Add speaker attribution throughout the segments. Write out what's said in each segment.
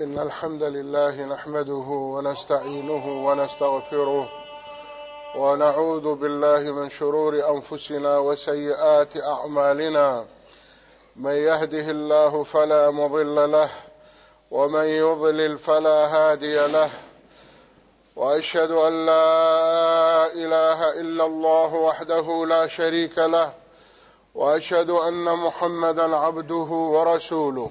Speaker 1: إن الحمد لله نحمده ونستعينه ونستغفره ونعوذ بالله من شرور أنفسنا وسيئات أعمالنا من يهده الله فلا مضل له ومن يضلل فلا هادي له وأشهد أن لا إله إلا الله وحده لا شريك له وأشهد أن محمدا عبده ورسوله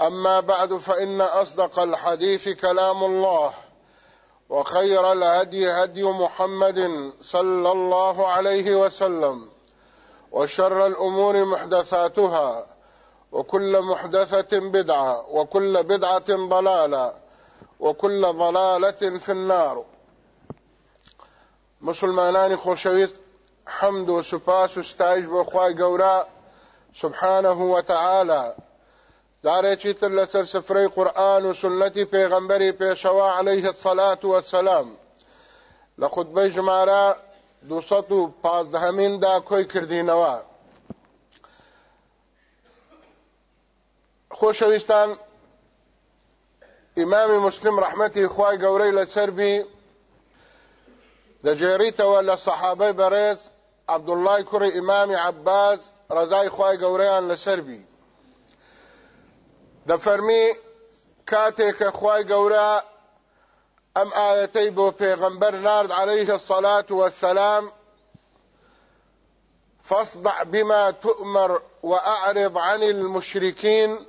Speaker 1: أما بعد فإن أصدق الحديث كلام الله وخير الهدي هدي محمد صلى الله عليه وسلم وشر الأمور محدثاتها وكل محدثة بدعة وكل بدعة ضلالة وكل ضلالة في النار مسلمان خوشويت حمد وسفاس استعجب و قوراء سبحانه وتعالى داره چې تر لسر سفرې قران او سنت پیغمبر پیشوا علیه الصلاۃ والسلام له خطبه جماره 215 همین دا کوی کردینوا خوشوستان امام مسلم رحمته خوای ګورې لسر بي د جریته ولا صحابه برز عبد الله کور امام عباس رضای خوای ګورې ان لسر بي د فرمی که خوای ګورا ام آیته بو پیغمبر نارد عليه الصلاة والسلام فاصدع بما تؤمر وأعرض عن المشركين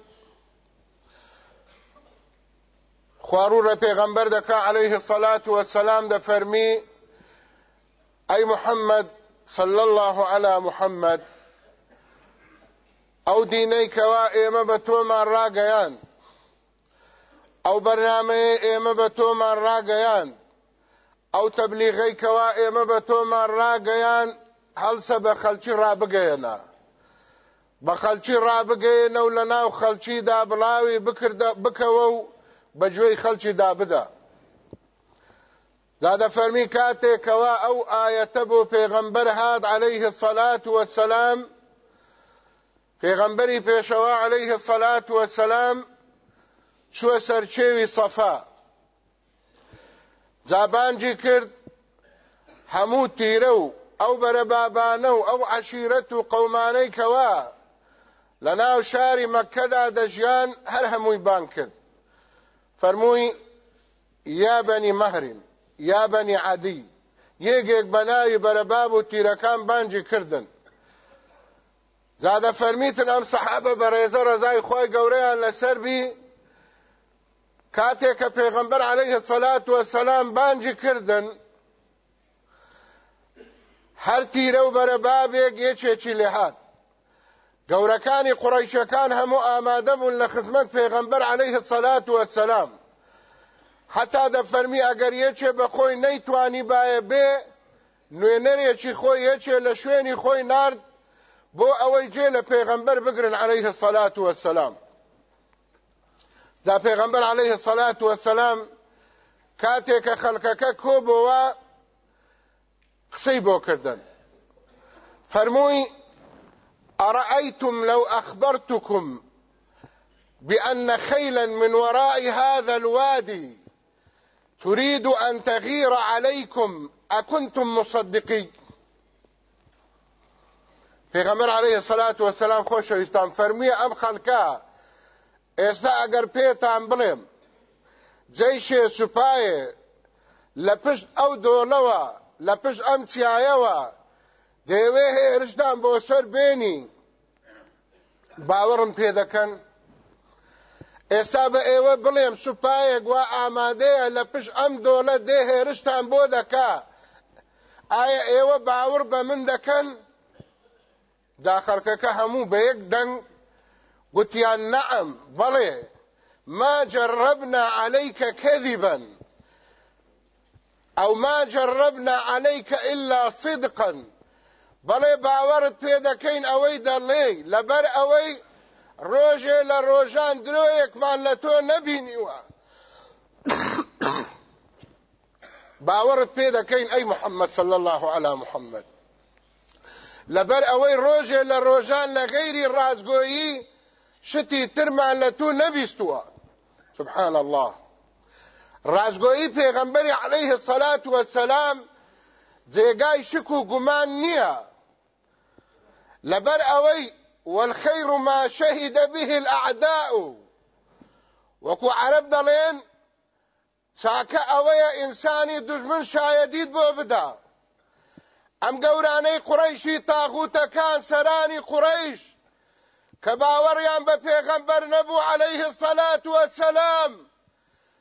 Speaker 1: خوارور پیغمبر دکا عليه الصلاة والسلام دا فرمی اي محمد صلى الله على محمد ئەو دینەی کەوا ئێمە بە تۆمان ڕاگەیان ئەو بەرنمەیە ئێمە بە تۆمان ڕاگەیان ئەو تەبلیغەی کەوا ئێمە بە تۆمان ڕاگەیان هەلسە بە خەلکی ڕابگەیەنە بە خەلکی ڕابگەیەنە و لە ناو خەلکیدا بڵاوی بکەوە و بەگوێی خەلکیدا بدە زادە فەرمی کاتێکەوە ئەو ئاەتە بۆ پێغەمبەر هاات عليهەیه سەلات وەسەسلام پێغەمبەری پێشەوە عليه سەلات وەسەسلام چووە سەرچێوی سەفا زابانجی کرد هەموو تیرە و ئەو بەرە بابانە و ئەو عشیرەت و قەمانەی کەوا لە ناو شاری مەکەدا دەژیان هەر هەمووی بان کرد فەرمووی یا بەنی مەهرین یا بەنی عادی یەکێک بەناوی بەرەباب و تیرەکان بانجی کردنن زادە فەرمیتن ئەم سەحابە بەڕێزە ڕزای خۆی گەورەیان لەسەر بی کاتێک کە پێغەمبەر عەلەیهی سەلات وەسەلام بانجی کردن هەر تیرە و بەرەبابێک یەکێکی لێهات گەورەکانی قوڕیشەکان هەموو ئامادە بوون لە خزمەت پێغەمبەر عەلەیهی سەلات وەسەلام حتا دەفەرمی ئەگەر یەکێ بە خۆی نەیتوانی باە بێ نوێنەرێکی خۆی یەکێ لە شوێنی خۆی نارد بو اوي جێ لە بقرن بگرن عليه الصلاة والسلام دا پیغمبر عليه الصلاة والسلام كاتيك خەلکەکە کۆبەوە و بۆ كردن فەرمووی أرأيتم لو أخبرتكم بأن خيلا من وراء هذا الوادي تريد أن تغير عليكم أكنتم مصدقين پێغەمبەر عەلەیهی سەلات وەسەلام خۆشەویستان فەرموویە ئەم خەڵکە ئێستا ئەگەر پێتان بڵێم جەیشێ سوپایە لە پشت ئەو دۆڵەوە لە پشت ئەم چیایەوە دەیەوێ هێرشدان بۆ سەر بێنی باوەڕم پێ دەکەن ئێستا بە ئێوە بڵێم سوپایە گوا ئامادەیە لە پشت ئەم دۆڵە دێ هێرشتان بۆ دەکا ئایا ئێوە باور بە من دەکەن؟ دا خەڵکەکە هەموو بە یەک دەنگ گوتیان نەعم بەڵێ ما جربنا عليك كذبا او ما جربنا عليك الا صدقا بەڵێ باوەرت پێ دەکەین ئەوەی دەڵێ لەبەر ئەوەی ڕۆژێ لە ڕۆژان درۆیەکمان لە تۆ نەبینیوە باوەرت پێ دەکەین ئەی محەممەد صل الله على محەممەد لبر اوی روجه لروجان لغیری رازگویی شتی ترمان لتو نبیستوا سبحان الله رازگویی پیغمبری علیه الصلاة والسلام زیگای شکو گمان نیا لبر اوی ئەوەی والخير ما شهد به الأعداء وكو عرب دلين ساكا اويا انساني دجمن شايديد بو بدا گورانه قریشی تاغوت کان سرانی قریش کباور یم به پیغمبر نبو عليه الصلاة والسلام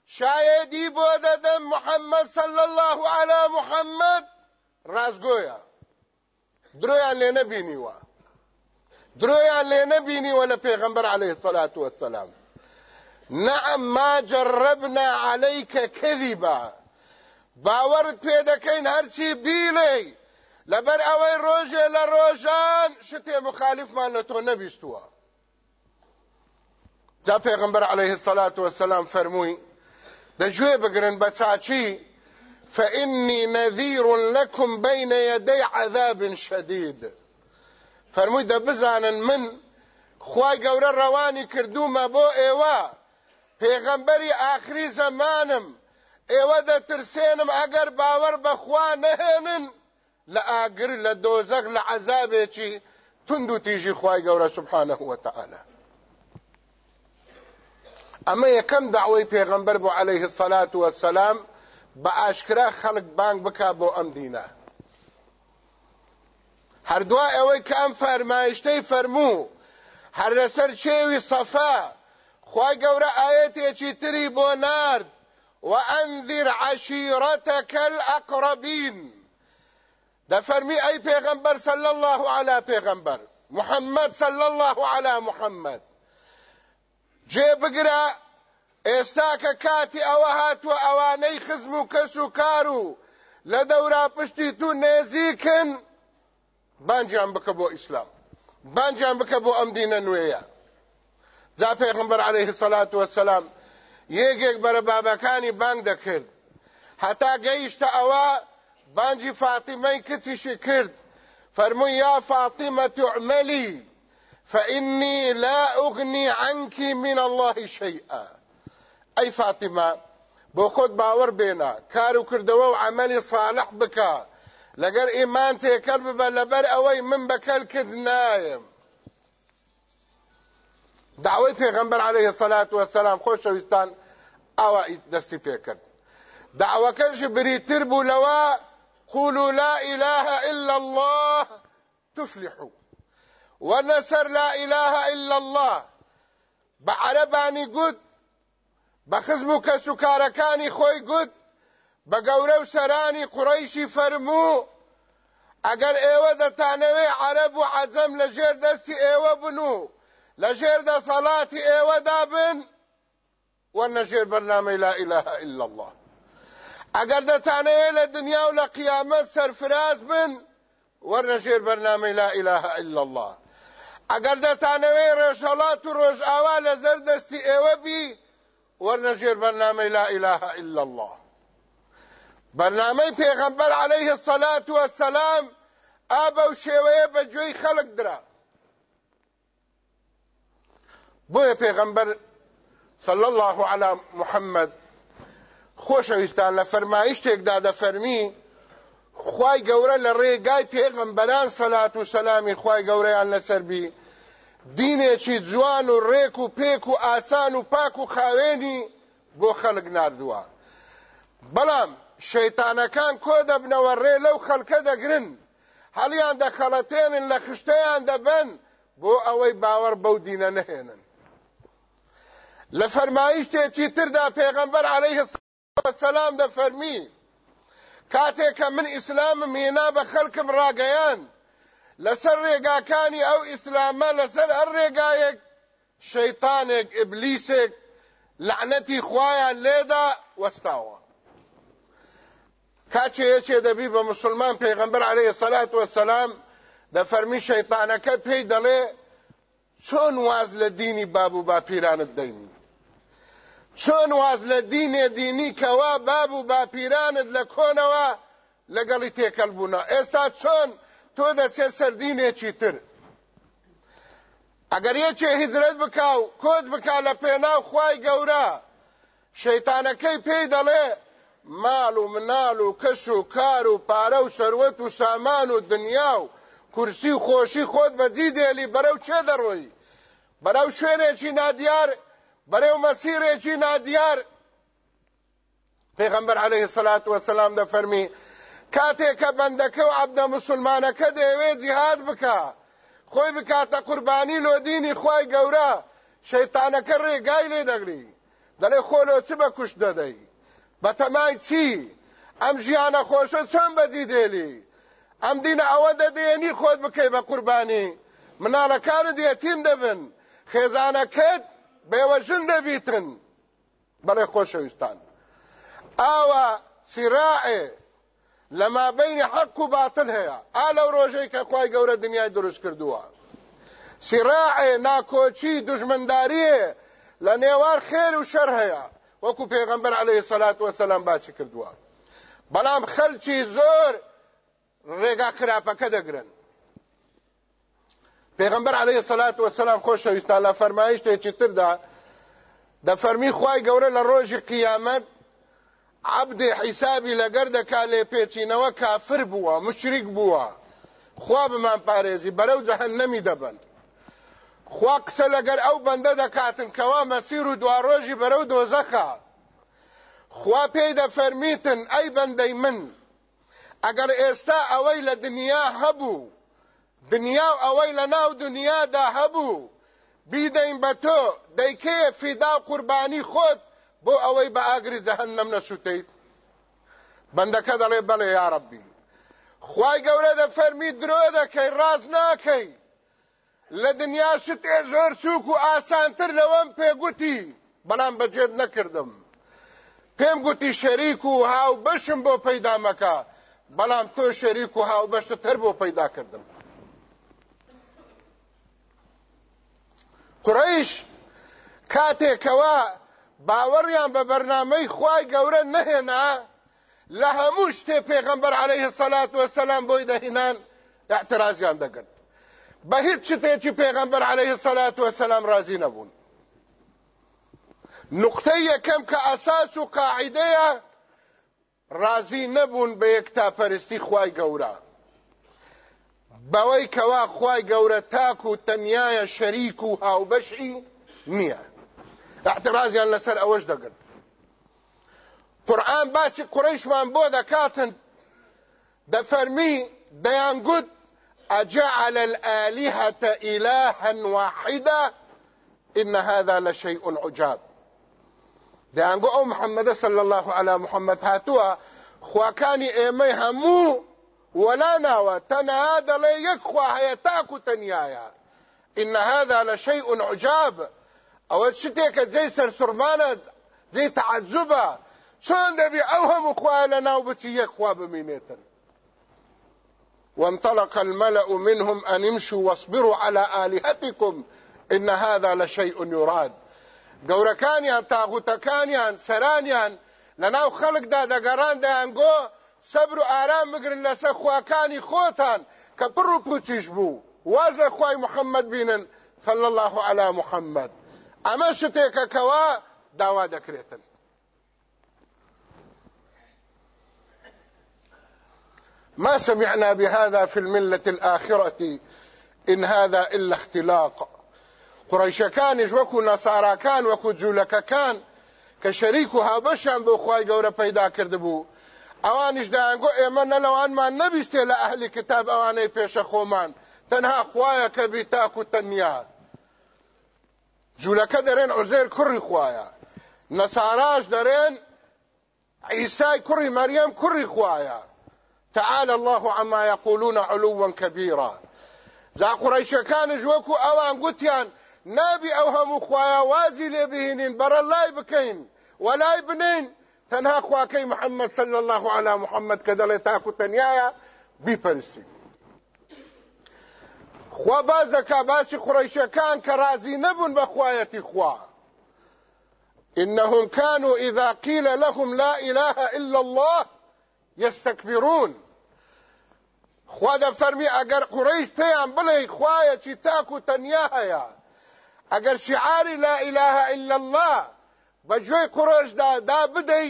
Speaker 1: شایدی بۆ محمد محەممەد صلى الله على محەممەد ڕازگۆیە درۆیان لێ نەبینیوە درۆیان لێ نەبینیوە لە پیغمبر عليه الصلاة والسلام نعم ما جربنا عليك كذبا باورت پێ دەکەین هەرچی بیلی لبر اوی ڕۆژێ لە ڕۆژان مخالف مخالفمان لە تۆ نەبیستووە جا پیغمبر عليه الصلاة والسلام فەرمووی دەگوێ بگرن بە چاچی فإني نذير لكم بين يدي عذاب شديد فرموی دە بزانن من روانی کردو ما بو ایوا پیغمبری آخری زمانم ایوا ئێوە ترسینم اگر باور بخواه نهنن لە ئاگر لە دۆزەق لە عذابێکی تند و تیژی خی گەورە سبحانە وتەعاە ئەمە یەکەم داوای پێغەمبەر بۆ عليه سەلات وەسەسلام بە ئاشکرا خەڵک بانگ بک بۆ ئەم دینە هەردووا ئەوەی کە ئەم فەرمایشتەی فەرموو هەر لەسەر چێوی سەفا خی گەورە ئاەتێکی تری بۆ نرد وأنذر عشيرتك الأقربين دا فرمی ای پیغمبر صلی الله علی پیغمبر محمد صلی الله علی محمد جێ بگرە ئێستاکە کاتی اوهات هاتووە ئەوانەی خزم و کەس و کار و لە دەورا پشتی تو نێزیکن بانجیان بکە بۆ ئیسلام بانجیان بکە بۆ ئەم دینە نوێیە جا پێغمبەر عەلەیهی سەلات وەسەلام یەکێک بەرە بابەکانی بانگ دەکرد هەتا گەیشتە ئەوە بانجي فاطمه كتشي کرد فرمي يا فاطمه اعملي فإني لا أغني عنك من الله شيئا أي فاطمة بوخد باور بينا كارو كردوا وعملي صالح بكا لقر إيمان تيكرب بلبر أوي من الكد نايم دعوة پیغمبر عليه الصلاة والسلام خوش وستان أوائي دستي پیکرد دعوة كنش تربو لواء قولوا لا إله إلا الله تفلحوا ونسر لا إله إلا الله بعرباني قد بخزمك سكاركاني خوي قد بقورو سراني قريشي فرمو اگر ايوه دەتانەوێ عەرب وعزم عەزەم لە ژێر دەستی ئێوە بن و لە ژێر دە سەڵاتی ئێوەدا بن لا إله إلا الله اگر تانه له دنیا و لە قیامەت سەرفراز بن ورنشر برنامه لا اله إلا الله تانه وی رسالات او ڕۆژئاوا اوله زرد سی او بی ورنشر برنامه لا اله إلا الله برنامه پیغمبر عليه الصلاة والسلام ابا و شێوەیە بە گوێی درا بو پیغمبر صلى الله على محمد خۆشەویستان لە فەرمایی شتێکدا دەفەرمی خی گەورە لە ڕێگای پێغمبەران سەلات و سەلامی خی گەورەیان لەسەربی دینێکی جوان و ڕێک و پێک و ئاسان و پاک و خاوێنی بۆ خەلک نردووە بەڵام شەیتانەکان کۆ دەبنەوە ڕێ لەو خەلکە دەگرن هەڵیان دەخەڵەتێنن لە خشتەیان دەبن بۆ ئەوەی باوەڕ بەو دینە نەهێنن لە فەرمایی شتێکی تردا پێغمبەر عليه والسلام ده فرمي كاتيك من اسلام مينا بخلق مراقيان لسر لەسەر ڕێگاکانی ئەو ئیسلامە لەسەر هەر ڕێگایەک شەیتانێک ئبلیسێک لعنەتی خوایان لێدا وەستاوە کاچێچێ دەبی بە مسلمان پێغەمبەر عليه الصلاة والسلام ده فرمي شيطانك دەڵێ چۆن واز لە بابو باب و باپیرانت چۆن واز لە دینێ دینی کەوا باب و باپیرانت لە کۆنەوە لەگەڵی تێکەل بوونە ئێستا چۆن تۆ دەچێت سەردینێکی تر ئەگەر یەکێ هیزرت بکاو کۆچ بکا لە پێناو خوای گەورە شەیتانەکەی پێی دەڵێ ماڵ و مناڵ و کەش و کار و پارە و سەروەت و سامان و دنیا و کورسی و خۆشی خۆت بەجی دێلی بەرەو چێ دەڕۆی بەرەو شوێنێکی نادیار بەرێو مەسیرێکی نادیار پێغەمبەر عەلەیهی سەلات وەسەلام دەفەرمی کاتێک کە بەندەکە و عەبدە موسڵمانەکە دەیەوێ جیهاد بکە خۆی بکاتە قوربانی لۆدینی خوای گەورە شەیتانەکە ڕێگای لێ دەگری دەڵێ خۆلۆ چ بە کوشت دەدەی بەتەمای چی ئەم ژیانە خۆشە چەند بەدی دێلی ئەم دینە ئەوە دەدێنی خۆت بکەی بە قوربانی مناڵەکانت یەتیم دەبن خێزانەکەت بێوەژن دەبیتن بەڵێ خۆشەویستان ئاوە سیراعێ لە مابینی حەق و باتل هەیە ئا لەو ڕۆژەی کە خی گەورە دنیای دروست کردووە سیراعێ ناکۆچی دژمنداریێ لە نێوار خێر و شەر هەیە وەکو پێغمبەر عليه سەلات وەسەلام باسی کردووە بەڵام خەلکی زۆر ڕێگا خراپەکە دەگرن پیغمبر علیه الصلاۃ والسلام خوش ویست الله فرمایش ته چې تر دا د فرمی خوای ګوره لروج قیامت عبد حسابي لګر د کاله پیچینو کافر بوا مشرک بوا خوا به من پارێزی بەرەو جەهنەمی دەبن خوا قسە لەگەر ئەو بەندە دەکاتن کەوا مەسیر و دوڕۆژی بەرەو دۆزەکە خوا پێی دەفەرمیتن ئەی بەندەی من ئەگەر ئێستا ئەوەی لە دنیا هەبوو دنیا و ئەوەی لە ناو دنیادا هەبوو بیدەین بە تۆ دەیکەیە فیدا قوربانی خۆت بۆ ئەوەی بە ئاگری جەهەنەم نەسووتیت بەندەکە دەڵێ بەڵێ یارببی خی گەورە دە فەرمی درۆ دەکەی ڕاز ناکەی لە دنیا شتێ زۆر چووک و ئاسانتر لەوەم پێگوتی بەڵام بەجێت نەکردم پێم گوتی شەریک و هاو بەشم بۆ پەیدا مەکە بەڵام تۆ شەریک و هاو بەشتتر بۆ پەیدا کردم قڕیش کاتێکەوە باوەڕیان بە بەرنمەی خوای گەورە نەهێنا لە هەموو شتێ پێغمبەر عليه سەلات وەسەلام بۆی دەهینان اعترازیان دەگرن بە هیچ شتێکی پێغمبەر عليه سەلات وەسەلام ڕازی نەبوون نقطەی یەکەم کە ئەساس و قاعدەیە ڕازی نەبوون بە یەکتاپەرستی خوای گەورە بەوەی کەوا خی تنيايا شريكو هاو بشعي نيا اعترازي هاوبەشی نسر احترازیان دقل قرآن باسي قريش من بودا كاتن دفرمي دەفەرمی قد أجعل الآلهة إلها واحدة إن هذا لشيء عجاب دەیانگو ئەو محمد صلى الله على محمد هاتوا خواكاني ئێمەی همو ولا ناوى تنادى ليك خواهي تاكو تنيايا إن هذا لشيء عجاب أو شتيك زي سرسرمانة زي تعجبة شون دبي أوهم خواهي لنا وبتي أخوة بمينيتا وانطلق الملأ منهم أن امشوا واصبروا على آلهتكم إن هذا لشيء يراد سرانيان لناو خلق دادا قران دا گۆ صبر و آرام بگرن لەسەر خواکانی خوتان که پر و پوچیش بو وازە خواه محمد بینن صل الله على اما ئەمە که کوا داوا دکریتن ما سمعنا بهذا في الملة الآخرة إن هذا إلا اختلاق قڕیشەکانیش وەکو نەساراکان وەکو جوولەکەکان کە شەریک و هابەشیان بۆ خی قورا فايدا كردبو ئەوانیش دایانگۆ ئێمە نەلەوانمان نەبیستێ لە اهل کتاب ئەوانەی پێشە خۆمان تنها خوایا کبی بی تاکو تنیا جوولەکە دەرێن عزیر کوڕی خوایا نصاراج دەرێن عیسای کوڕی مریم کوڕی خوایا تعالى الله عما يقولون علوا كبيرا زا قريش كان جوكو گوتیان نابی ئەو هەموو خوایە وازی لێ بهێنین بەرە لای بکەین وەلای بنین تنها خواكي محمد صلى الله على محمد كدلي تاكو تاکو بفرسي خوا بازەکە باسی قڕیشەکان كان كرازي نبن بە خوا إنهم كانوا إذا قيل لهم لا إله إلا الله يستكبرون خوا دا فرمی اگر قريش پیان بلي خوای تاكو تنياها تنیا هيا اگر شعاري لا اله الا الله بە گوێی قڕۆشدا دا بدەی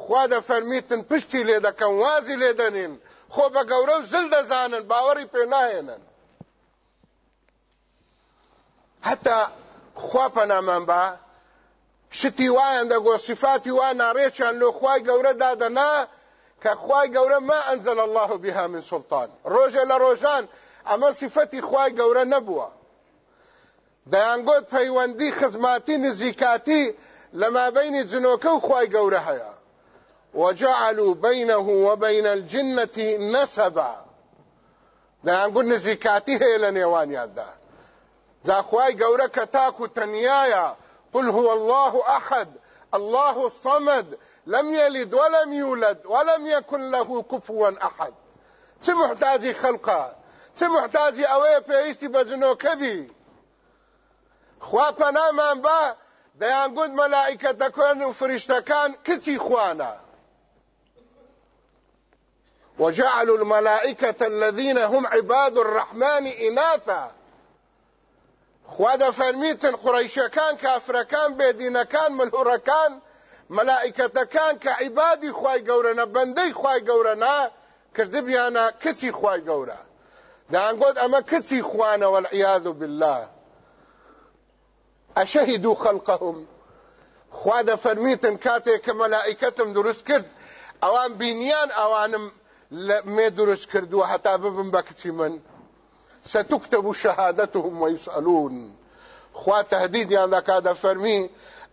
Speaker 1: خوا دە فەرمیتن پشتی لێ دەکەم وازی لێ دەنین خۆ بە گەورە و زل دەزانن باوەڕی پێ ناهێنن هەتا خوا پەنامان بە شتی وایان دەگۆسیفاتی وا ناڕێکیان لۆ خوای گەورە دادەنا کە خوای گەورە ما ئەنزل الله بها من سلطان ڕۆژە لە ڕۆژان ئەمە سیفەتی خوای گەورە نەبووە دەیانگۆت پەیوەندی خزماتی نزیکاتی لما بين جنوك وخواي قورها وجعلوا بينه وبين الجنة نسبا دا نقول نزيكاتي هي لنيوان هذا ذا خواي قورك تاكو تنيايا قل هو الله أحد الله الصمد لم يلد ولم يولد ولم يكن له كفوا أحد چه محتاجي خلقه چه محتاجي اوه پيشتي بجنو كبي خواه پنامان با دەیان گوت مەلاائیکەتەکەن و فریشتەکان كسي خوانا وجعلوا الملائكة الذين هم عباد الرحمن إناثا خوادا فرميتن كان كافركان بيدينكان ملائكة كان كعبادي خواي قورنا بندي خواي قورنا كردبيانا كسي خواي قورا دعان قد أما كسي خوانا والعياذ بالله اشهدوا خلقهم خواد خوا كاتي كملائكة دروس كرد اوان بنيان اوانم مي دروس كرد وحتى ببن بكتي من ستكتب شهادتهم ويسألون خواد تهديد يعني ذاك هذا فرمي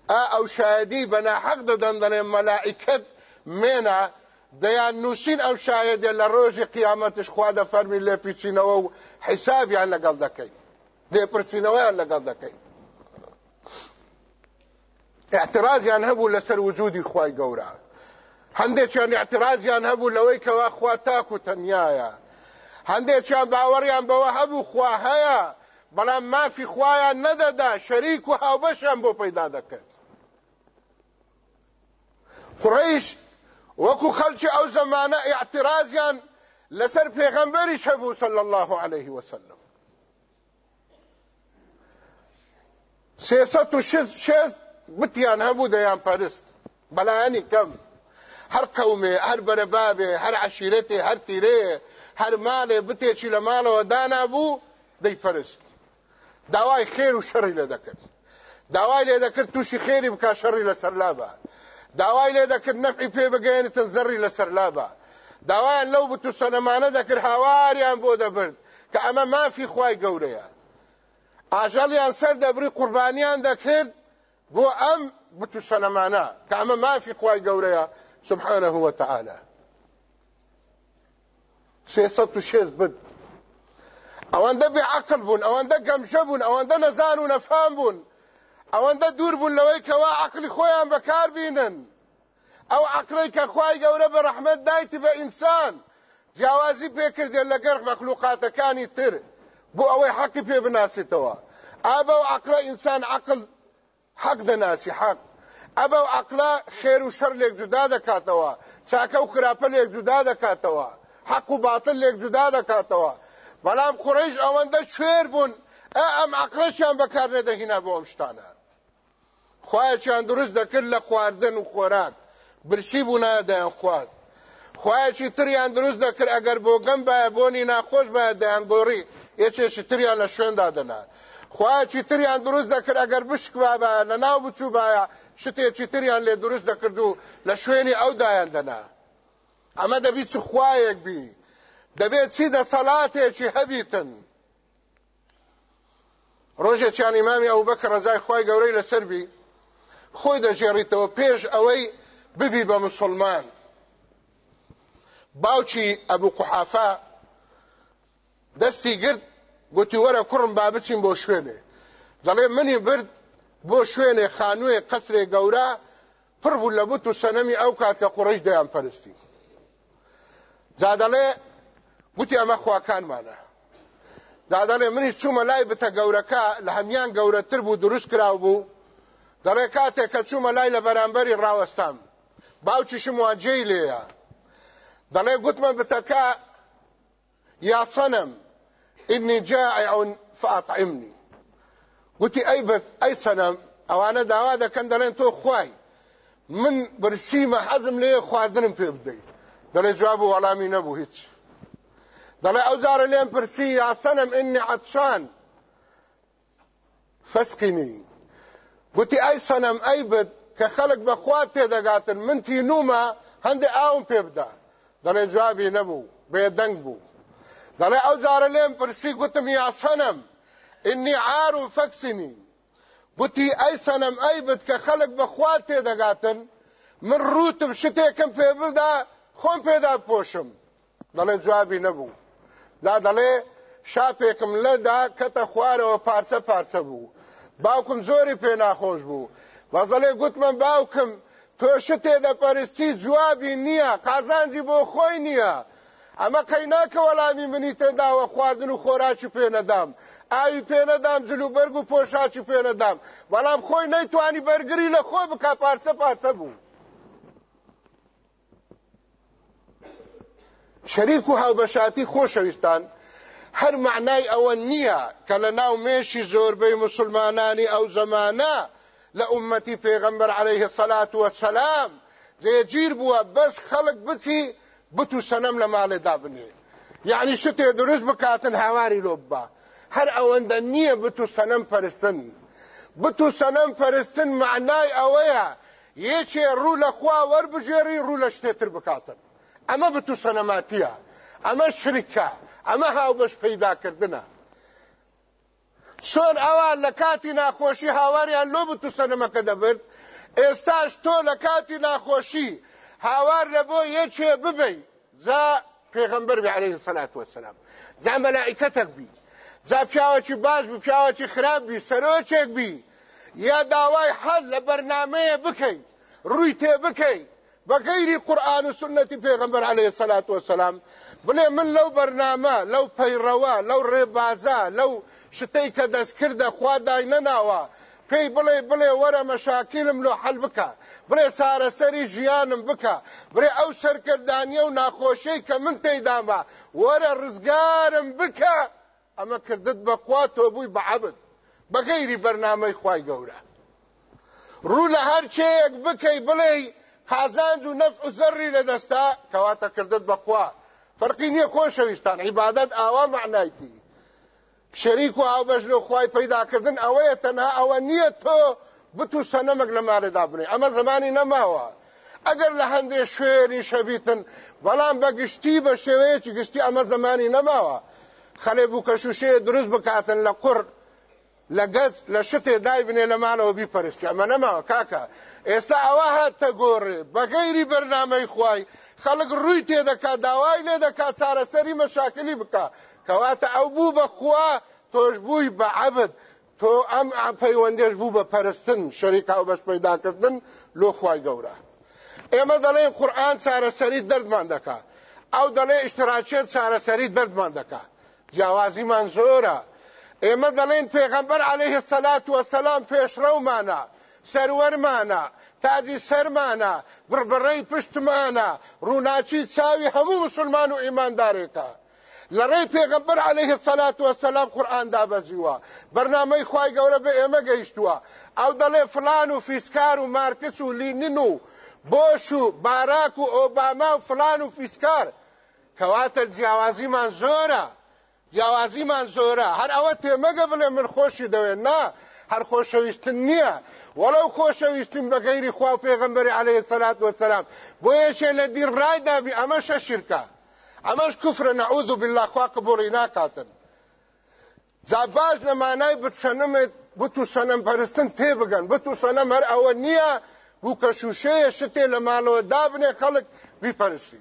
Speaker 1: آه او شاهدي بنا حق دندن ملائكة مينا ديان نوسين او شاهدي لروج قيامتش خوا فرمي لبيتسينو حساب يعني لقل دكين لبرسينو يعني لقل دكين اعتراضیان هەبوو لەسەر وجودی خی گەورە هەندێکیان اعتراضیان هەبوو لەوەی کەوا خوا تاک و تەنایە هەندێکیان باوەڕیان بەوە هەبوو خوا هەیە بەڵام مافی خوایان نەدەدا شەریک و هاوبەشیان بۆ پەیدا دەکرد قڕیش وەکو خەلکی ئەو زەمانە اعتراضیان لەسەر پێغەمبەری هەبوو صلی الله عليه وسلم سێسەد و شێست بتیان هەبوو دەیان پەرست بەلایانی کەم هەر قەومێ هەر بەرەبابێ هەر عشیرەتێ هەر تیرەیە هەر ماڵێ بتێکی لە ماڵەوە دانابوو دەیپەرست داوای خێر و شەڕی لە دەکرد داوای لێ دەکرد تووشی خێری بکە شەڕی لەسەر لابە داوای لێ دەکرد نەفعی پێ بگەێنێتە زەڕی لەسەر لابە داوایان لەو بت و سەلەمانە دەکرد هاواریان بۆ دەبرد کە ئەمە مافی خوای گەورەیە ئاژەڵیان سەر دەبری قوربانیان دەکرد بو ام بتو سەلەمانە کە ئەمە مافی خوای گەورەیە سبحانە هو تعاالە سێسەد و شێز بد ئەوەندە بێعقل بوون ئەوەندە گەمژە بون ئەوەندە نەزان و نەفام بون ئەوەندە دوور بوون لەوەی کەوا عقلی خۆیان بەکار بینن ئەو خواي کە خوای گەورە بە ڕەحمەت دایتی بيكر ديال جیاوازی پێکردێن مخلوقات مەخلوقاتەکانی تر بو اوي حقي بيبناسي توا ئابە و عقل انسان عقل حەق دەناسی حەق ئەبە عقلا خێر و شەر لێک جودا دەکاتەوە چاکە و خراپە لێک جودا دەکاتەوە حەق و باتل لێک جودا دەکاتەوە بەڵام قڕیش ئەوەندە شوێر بوون ئە ئەم عقلەشیان بەکار نەدەهینا بۆ ئەم شتانە خوایەکیان دروست دەکرد لە خواردن و خۆراک برسی بوونە دەیان خوارد خوایەکی تریان دروست دەکرد ئەگەر بۆ گەم باە بۆنی ناخۆش باە دەیان گۆڕی یەکێکی تریان لە شوێندا دەنات خواچی تریان دروست دەکرد ئەگەر بشکوا بە لە ناو بچوو باە شتێکی تریان لێ دروست دەکرد و لە شوێنی ئەودایان دەنا ئەمە دەبی چ خوایەک بی دەبێت چی دەسەڵاتێکی هەبیتن ڕۆژێکیان ئیمامی ئەو بەکە ڕزای خی گەورەی لەسەربی خۆی دەژێڕیتەوە پێش ئەوەی ببی بە مسلمان باوچی ئەبوو قوحافە دەستی گرت گوتی وەرە کوڕم با بچین بۆ شوێنێ دەڵێ منی برد بۆ شوێنێ خانوێ قەسرێ گەورە پڕ بوو لە بوت و سەنەمی ئەو کات کە قوڕش دەیان پەرستی جادەڵێ گوتی ئەمە خواکانمانە دادەڵێ منی چوومە لای بتە گەورەکە لە هەمان گەورەتر بوو دروست کراو بوو دەڵێ کاتێک کە چوومە لای لە بەرامبەری ڕاوەستام باوکیشم واجێی لێیە دەڵێ گوتمە بتەکە یا سەنم إني جائع فأطعمني قلتي أي بت أي سنم أو أنا داوادا كان دلين تو خواي من برسيمة حزم ليه خواردنم في بدي دلين جوابه ولا مين أبو هيتش دلين أوزار لين برسي يا سنم إني عطشان فاسقني قلتي أي سنم أي بت كخلق بخواتي دقاتن من نومة هندي آون في بدا دلين جوابي نبو بيدنگ دەڵێ ئەو جارە لێم پرسی گوتم یا سەنم ئینی عار و فەکسینی گوتی ئەی سەنم ئەی بت کە خەڵک بەخوا تێدەگاتن من ڕوتم شتێکم پێ بدا خۆم پێدا پۆشم دەڵێ جوابی نەبوو دا دەڵێ شاپێکم لەدا کەتە خوارەوە پارچە پارچە بوو باوکم زۆری پێ ناخۆش بوو بەزەڵێ گوتمە باوکم تۆ شتێ دەپەرستی جوابی نییە قازانجی بۆ خۆی نییە ئەمە قەی ناکەوە لامی منی تێداوە خواردن و خۆراکی پێنەدام ئاوی پێنەدام جلوبەرگ و پۆشاکی پێنەدام بەڵام خۆی نەیتوانی بەرگری لە خۆی بک پارچە پارچە بوو شەریک و هاوبەشاتی خۆشەویستان هەر معنای ئەوە نییە کە لە ناو مێشی زۆربەی مسلمانانی ئەو زەمانە لە ئومەتی پێغەمبەر عليه سەلات وەسەلام جێگیر بووە بەس خەڵک بچی بتو سەنەم لە ماڵێ دابنێ یعنی شتێ دروست بکاتن هاواری لۆ بە هەر ئەوەندە نییە بتو سەنەم پەرستن بتو سەنەم پەرستن معنای ئەوەیە یەکێ ڕوو لە خوا وەربژێری ڕوو لە شتێتر بکاتن ئەمە بتو سەنەماتیە ئەمە شرکە ئەمە هاوبەش پەیداکردنە چۆن ئەوان لە کاتی ناخۆشی هاواریان لۆ بتو سەنەمەکە دەبرد ئێستاش تۆ لە کاتی ناخۆشی هاوار لە بۆ یەکێ ببین جا پێغمبەر بێ عليه سەلات وەسلام جا مەلائیکەتەک بی جا پیاوەکی باش بی پیاوەکی خراپ بی سەرۆکێک بی یا داوای حەل لە بەرنمەیە بکەی ڕووی تێ بکەی بە غەیری قورآن و سنەتی پێغمبەر عليه سەلات وەسلام بڵێ من لەو بەرنامە لەو پەیڕەوە لەو ڕێبازە لەو شتەی کە دەستکردە خوا دای نەناوە پێی بڵێ بڵێ وەرە مەشاکیلم لۆ حل بکە بڵێ چارەسەری ژیانم بکە برێ ئەو سەرکردانیە و ناخۆشەی کە من تێدامە وەرە ڕزگارم بکە ئەمە کردت بەخوا تۆ بووی بەعبد بەگەیری بەرنامەی خی گەورە ڕوو لە هەرچەیەک بکەی بڵێ قازاند و نەف و زەڕی لە دەستا کەواتە کردت بەخوا فەرقی نییە خۆشەویستان عیبادەت ئاوا معنایتی شەریک و هاوبەش لە خی پەیداکردن ئەوەیە تەنها ئەوە نییە تۆ بتو سەنەمەک لە مارەدا بنێ ئەمە زمانی نەماوە ئەگەر لە هەندێک شوێری شەبیتن بەڵام بەگشتی بە شێوەیەکی گشتی ئەمە زمانی نەماوە خەلێ بوو کە شوشەیە دروست بکاتن لە قڕ لە گەز لە شتێ دای بنێ لەمانەوە بیپەرستی ئەمە نەماوە کاکە ئێستا ئەوە هاتە گۆڕێ بەگەیری بەرنامەی خوای خەڵک ڕووی تێدەکات داوای لێ دەکات چارەسەری مەشاکلی بکە کەواتە ئەو بوو بە خوا تۆش بووی بە عبد تۆ ئەم پەیوەندێش بوو بە پەرستن شەریکا و بەش پەیداکردن لۆ خوای گەورە ئێمە دەڵێن قورآن چارەسەری دەردمان دەکات ئەو دەڵێ ئیشتراچێت چارەسەری دەردمان دەکات جیاوازیمان زۆرە ئێمە دەڵێن پێغەمبەر عليه سەلات وەسەلام پێشڕەومانە سەروەرمانە تازی سەرمانە بڕبڕەی پشتمانە ڕووناچی چاوی هەموو مسلمان و ئیماندارێکە لەڕێی پێغەمبەر عليه سەلات وەسەلام قورآن دابەزیوە بەرنامەی خوای گەورە بە ئێمە گەیشتووە ئەو دەڵێ فلان و فیسکار و مارکس و لینن و بۆش و باراک و ئۆباما و فلان و فیسکار کەواتە جیاوازیمان زۆرە جیاوازیمان زۆرە هەر ئەوە تێمەگە بڵێ من خۆشی دەوێن نا هەر خۆشەویستن نییە وەڵەو خۆشەویستن بە گەیری خوا و پێغمبەری عليه سەلات وەسەلام بۆ یەکێ لە دیر ڕایدابی ئەمە شەشیرکە Amaş küfre na'udhu billah kwa kabul inakatın. Zabaj namanay bit sanım bu tu sanım peristin tebigan. Bu tu sanım her ava niye bu kaşuşeye şite lemalo dabne kalık bir peristi.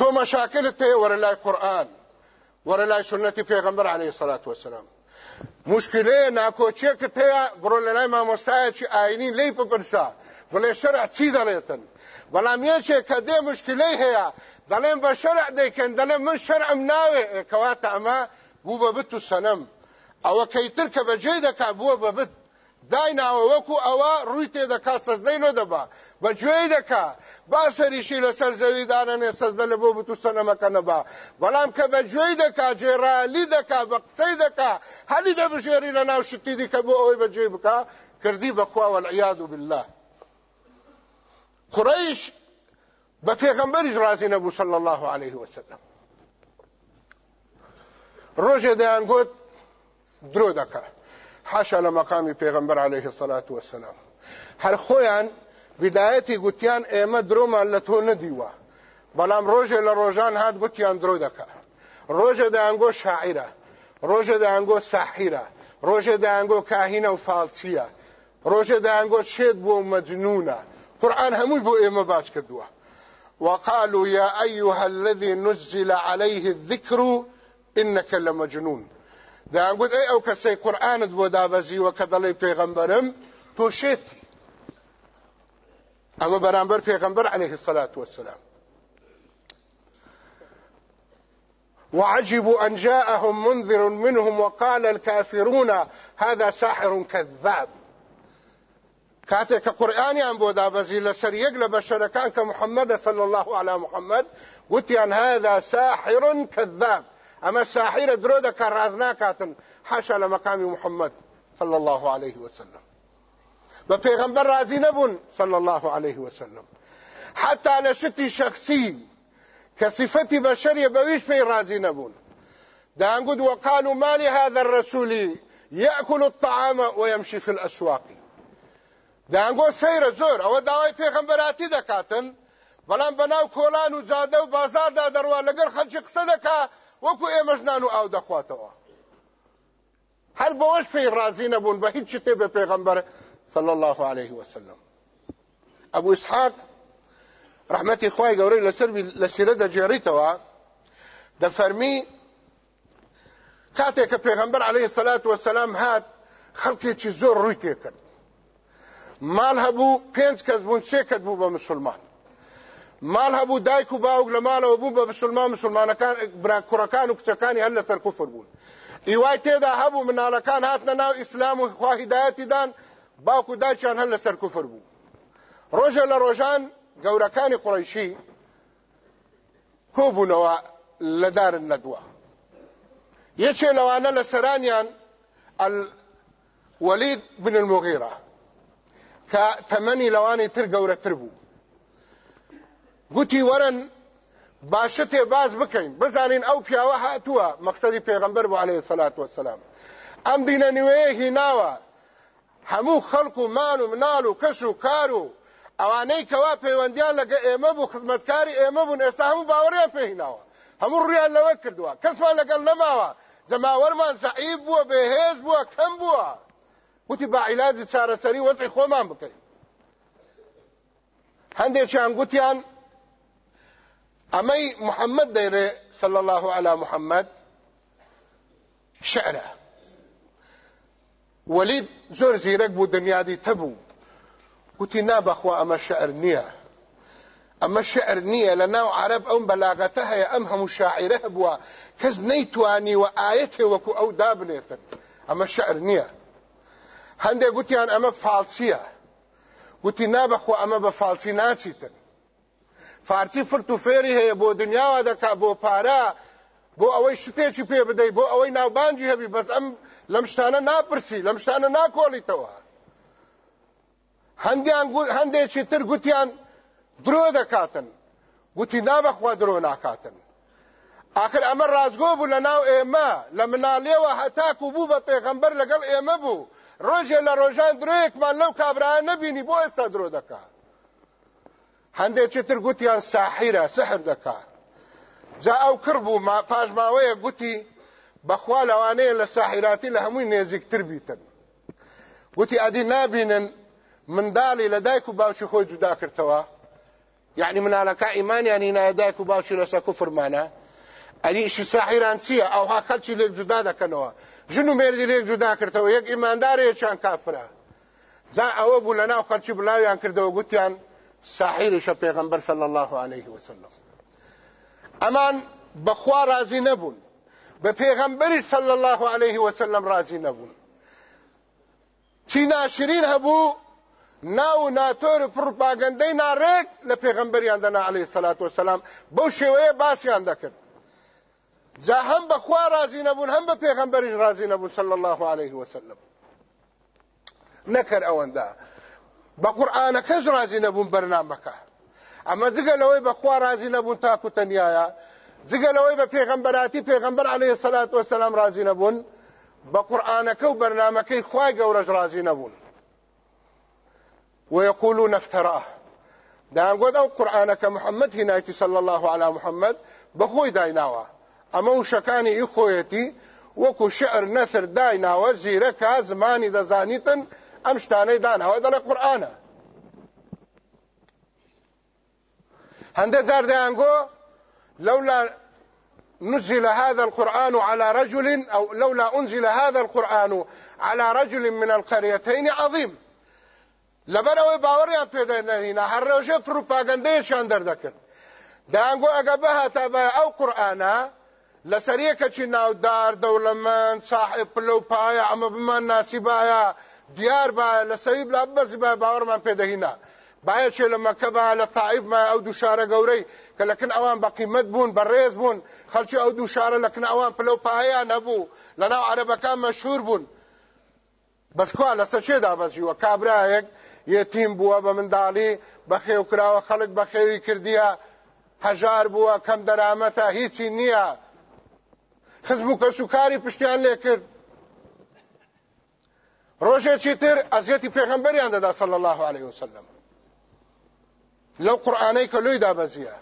Speaker 1: تو مشاكل ته ورلای قران ورلای سنت پیغمبر علیه الصلاة والسلام مشكله ناکوچه که ته برولای ما مستای چې آئینی لی په پرسا ولې شرع چی درېتن والاميشه كدي مشكليها ظلم بشرع دي كان ظلم من شرع مناوي كواتا اما بوبا بتو سنم او كي ترك بجيدا كبوبا بت داینا وکو اوا رویته د کا سجدې نو دبا بچوي دکا با سری شي له سر زوی دانه سجده له بو تو سنم کنه با بلام که بچوي دکا جرالی دکا بقسي دکا هلي د بشيري له ناو شتي دي کبو او بچوي بکا کردی بخوا والعیاذ بالله قڕیش بە پێغەمبەریش ڕازی نەبوو سەل الله عليه وسلم ڕۆژێ دەیان گوت درۆ دەکە حاشا لە مەقامی پێغەمبەر عليه الصلاة وسلام هەر خۆیان بدایەتی گوتیان ئێمە درۆمان لە تۆ نەدیوە بەڵام ڕۆژێ لە ڕۆژان هات گوتیان درۆ دەکە ڕۆژە دەیانگۆ شاعیرە ڕۆژە دەیانگۆ ساحیرە ڕۆژە دەیانگۆ کاهینە و فالچیە ڕۆژە دەیانگۆ شێت بۆ مەجنونە قرآن همو يبو إيما باس كدوا وقالوا يا أيها الذي نزل عليه الذكر إنك لمجنون دا أقول أي أو كسي قرآن دو دابزي وكدلي بيغمبرم توشيت أما برامبر بيغمبر عليه الصلاة والسلام وعجبوا أن جاءهم منذر منهم وقال الكافرون هذا ساحر كذاب کاتێک كقرآن يعني بودا دابەزی لەسەر یەک لە بەشەرەکان کە الله على محەممەد وتیان هذا ساحر كذاب اما الساحر دروده دەکە ڕاز حاشا لمقام محمد صلى الله عليه وسلم بە پێغەمبەر رازی نبون صلى الله عليه وسلم حتى لە شتی شخصی كصفة صفەتی بەشەریە بەویش رازي رازی نەبوون دەیانگوت وەقال و مالی هذا الرسول يأكل الطعام ويمشي في الأسواق دەیانگۆ سەیرە زۆر ئەوە داوای پێغەمبەراتی دەکاتن بەڵام بەناو کۆلان و جادە و بازاردا دەڕوا لەگەر خەلکی قسە دەکا وەکو ئێمەش نان و ئاو دەخواتەوە هەر بەوەش پێی ڕازی نەبوون بە هیچ شتێ بە پێغەمبەر صلى الله عليه وسلم ابو اسحاق رحمتي خوای گەورەی لەسەر لەسیرە دەجێڕیتەوە دەفەرمی کاتێک کە پێغەمبەر عليه الصلاة والسلام هات خەڵکێکی زۆر ڕووی تێ کرد ماڵ هەبوو پێنج کەس بوون سێ کەس بوو بە مسلمان ماڵ هەبوو دایک و باوک لە ماڵەوە بوو بە مسلمان مسلمانەکان کوڕەکان و کچەکانی هەر لەسەر کوفر بوون ئیوای تێدا هەبوو مناڵەکان هاتنە ناو ئیسلام و خواهیدایەتی دان باوک و دایکیان هەر لەسەر کوفر بوو ڕۆژە لە ڕۆژان گەورەکانی قوڕیشی کۆبوونەوە لە دارن نەدووە یەکێ لەوانە لە سەرانیان وەلید بن المغیرە کە تەمەنی لەوانی تر گەورەتر بوو گوتی وەرن باشە تێباز بکەین بزانین ئەو پیاوە هاتووە مەقصدی پێغمبەر بۆ عليه سەلات وسلام ئەم دینە نوێیەکی ناوە هەموو خەڵک و مان و مناڵ و کەش و کار و ئەوانەی کەوا پەیوەندیان لەگە ئێمە بوو خزمەتکاری ئێمە بوون ئێستا هەموو باوەڕیان پێهیناوە هەموو ڕیان لەوە کردووە کەسمان لەگەڵ نەماوە جەماوەرمان زعیب بووە بێهێز بووە کەم بووە وتي با علاج سري چارەسەری وەزعی خۆمان هنده چان گوتیان امي محمد ديره صلى الله على محمد محەممەد شعرە وەلید زۆر زیرەک بوو دنیادی تەبوو گوتی نابەخوا ئەمە شعر نییە ئەمە شعر نییە لە ناو عرب ئەوم بلاغتها يا امهم هەموو بوا كز نيتواني وايته وكو او وەکو اما دابنێتن ئەمە شعر نییە هەندێک گوتیان ئەمە فالچیە گوتی نابەخوا ئەمە بە فالچی ناچیتن فارچی فرت و فێری هەیە بۆ دنیاوە دەکا بۆ پارە بۆ ئەوەی شتێکی پێ بدەیت بۆ ئەوەی ناوبانجی هەبی بەس ئەم لەم شتانە ناپرسی لەم شتانە ناکۆڵیتەوە هەندیان هەندێکی تر گوتیان درۆ دەکاتن گوتی نابەخوا درۆ ناکاتن آخر ئەمە ڕازگۆ بوو لە ناو ئێمە لە مناڵێەوە هەتاکو بوو بە پێغەمبەر لەگەڵ ئێمە بوو ڕۆژێ لە ڕۆژان درۆیەکمان لەو کابراە نەبینی بۆ ئێستا درۆ دەکات هەندێکی تر گوتیان ساحیرە سحر دەکات جا ئەو کڕ بوو پاشماوەیە گوتی بەخوا لەوانەیە لە ساحیراتی لە هەمووی نێزیکتر بیتن گوتی ئەدی نابینن منداڵی لە دایک و باوکی خۆی جودا کردەوە یعنی منالەکە ئیمانیانی نایە دایک و باوکی لەسە کوفرمانە ئەنیش ساحیران چییە ئەوها خەلکی لێک جودا دەکەنەوە ژن و مێردی لێک جودا کردەوە یەک ئیماندارەیەکیان کافرە جا ئەوە بوو لەناو خەلکی بڵاویان کردەوە گوتیان ساحیریشە پێغەمبەر صلی الله عليه وسلم ئەمان بەخوا رازی نەبوون بە پێغەمبەری صلی الله عليه وسلم رازی نەبوون چی ناشرین هەبوو ناو ناتۆر و پڕپاگەندەی ناڕێک لە پێغەمبەریان دەنا عليه سلاات وسلام بەو شێوەیە باسییان دەکرد جا هم بخوا راضی نبون هم به پیغمبرش راضی نبون صلی الله علیه وسلم نکر اونده بە قورآانەکەش رازی نەبوون بەرنمەکە ئەمە جگەلەوەی بەخوا رازی نەبوون تاکو تەنیایە جگەلەوەی بە پێغمبەراتی پێغمبەر عليه سەلات وسلام رازی نەبوون بە قورآانەکە و بەرنمەکەی خوای گەورەش رازی نەبوون ويقول نفتراه دان قد او قرآنك محمد هنايتي صلى الله على محمد بخوي دايناوا اما ئەمە شەکانی ئی خۆیەتی وەکو شعر نەتر دایناوە زیرەکە زمانی دەزانیتن ئەم شتانەی داناوە دەڵێ قورآانە هەندە جاردەیانگۆ لولا نزل هذا القرآن على رجل أو لولا أنزل هذا القرآن على رجل من القريتين عظيم لبروي باوريان پێدەێنە هەر ڕێژێ پروپاگەندەیەکیان دەردەکرد دایان گۆ ئەگە بەهاتە بە ئەو قورآانە لەسەر یەکەچی ناودار دەوڵەمەند ساحب پلە و پایە ئەمە بمان ناسیبایە دیار باە لە سەوی بلا بەزی باە باوەڕمان پێدەهینا. باەکێ لە مەکەبا لە تاعیبمە ئەو دوو شارە گەورەی کە لەکن ئەوان بەقیمت بوون بەڕێز بوون خەلکی ئەو دوو شارە لەکن ئەوان پلە و پایان نەبوو لەناو عەرەبەکان مەشهور بوون. بەسکوا لەسەر چێدا بەزیوە کابراەک یەتیم بووە بە منداڵی بەخێوکراوە خەڵک بەخێوی کردیە هەژار بووە کەم دەرامەتە هیچی نییە. خزبو کسو کاری پشتیان لیکر روشه ڕۆژێکی تر ئەزیەتی پێغەمبەریان دەدا سەڵ الله عليه وسلم لەو قورآانەی کە دا بزیه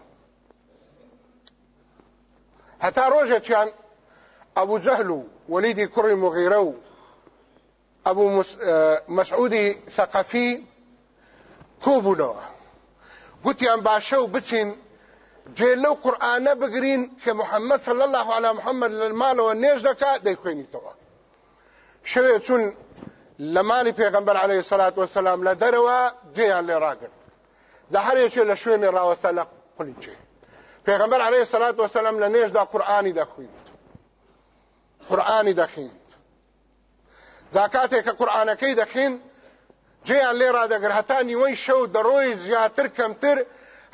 Speaker 1: حتا روشه چیان ابو جهلو ولیدی کری مغیرو ابو مسعودی مەسعودی کوبو کوبوونەوە گوتیان باشو بچین جێ لەو قورآانە بگرین کە محەممەد سەل الله على محەممەد لە مالەوە نێژ دەکات دەیخوێنیتەوە شوێ چون لە مالی پێغمبەر عليه سلات وسلام لە دەرەوە جێیان لێ ڕاگرن زەهرێکێ لە شوێنی ڕاوەسە لە قلینچێ پێغمبەر عليه سلات وسلام لە نێژدا قورآانی دەخوێنیت قورآانی دەخینیت زاکاتێک کە قورآانەکەی دەخین جێیان لێ ڕادەگر هەتا نیوەی شەو دەڕۆی زیاتر کەمتر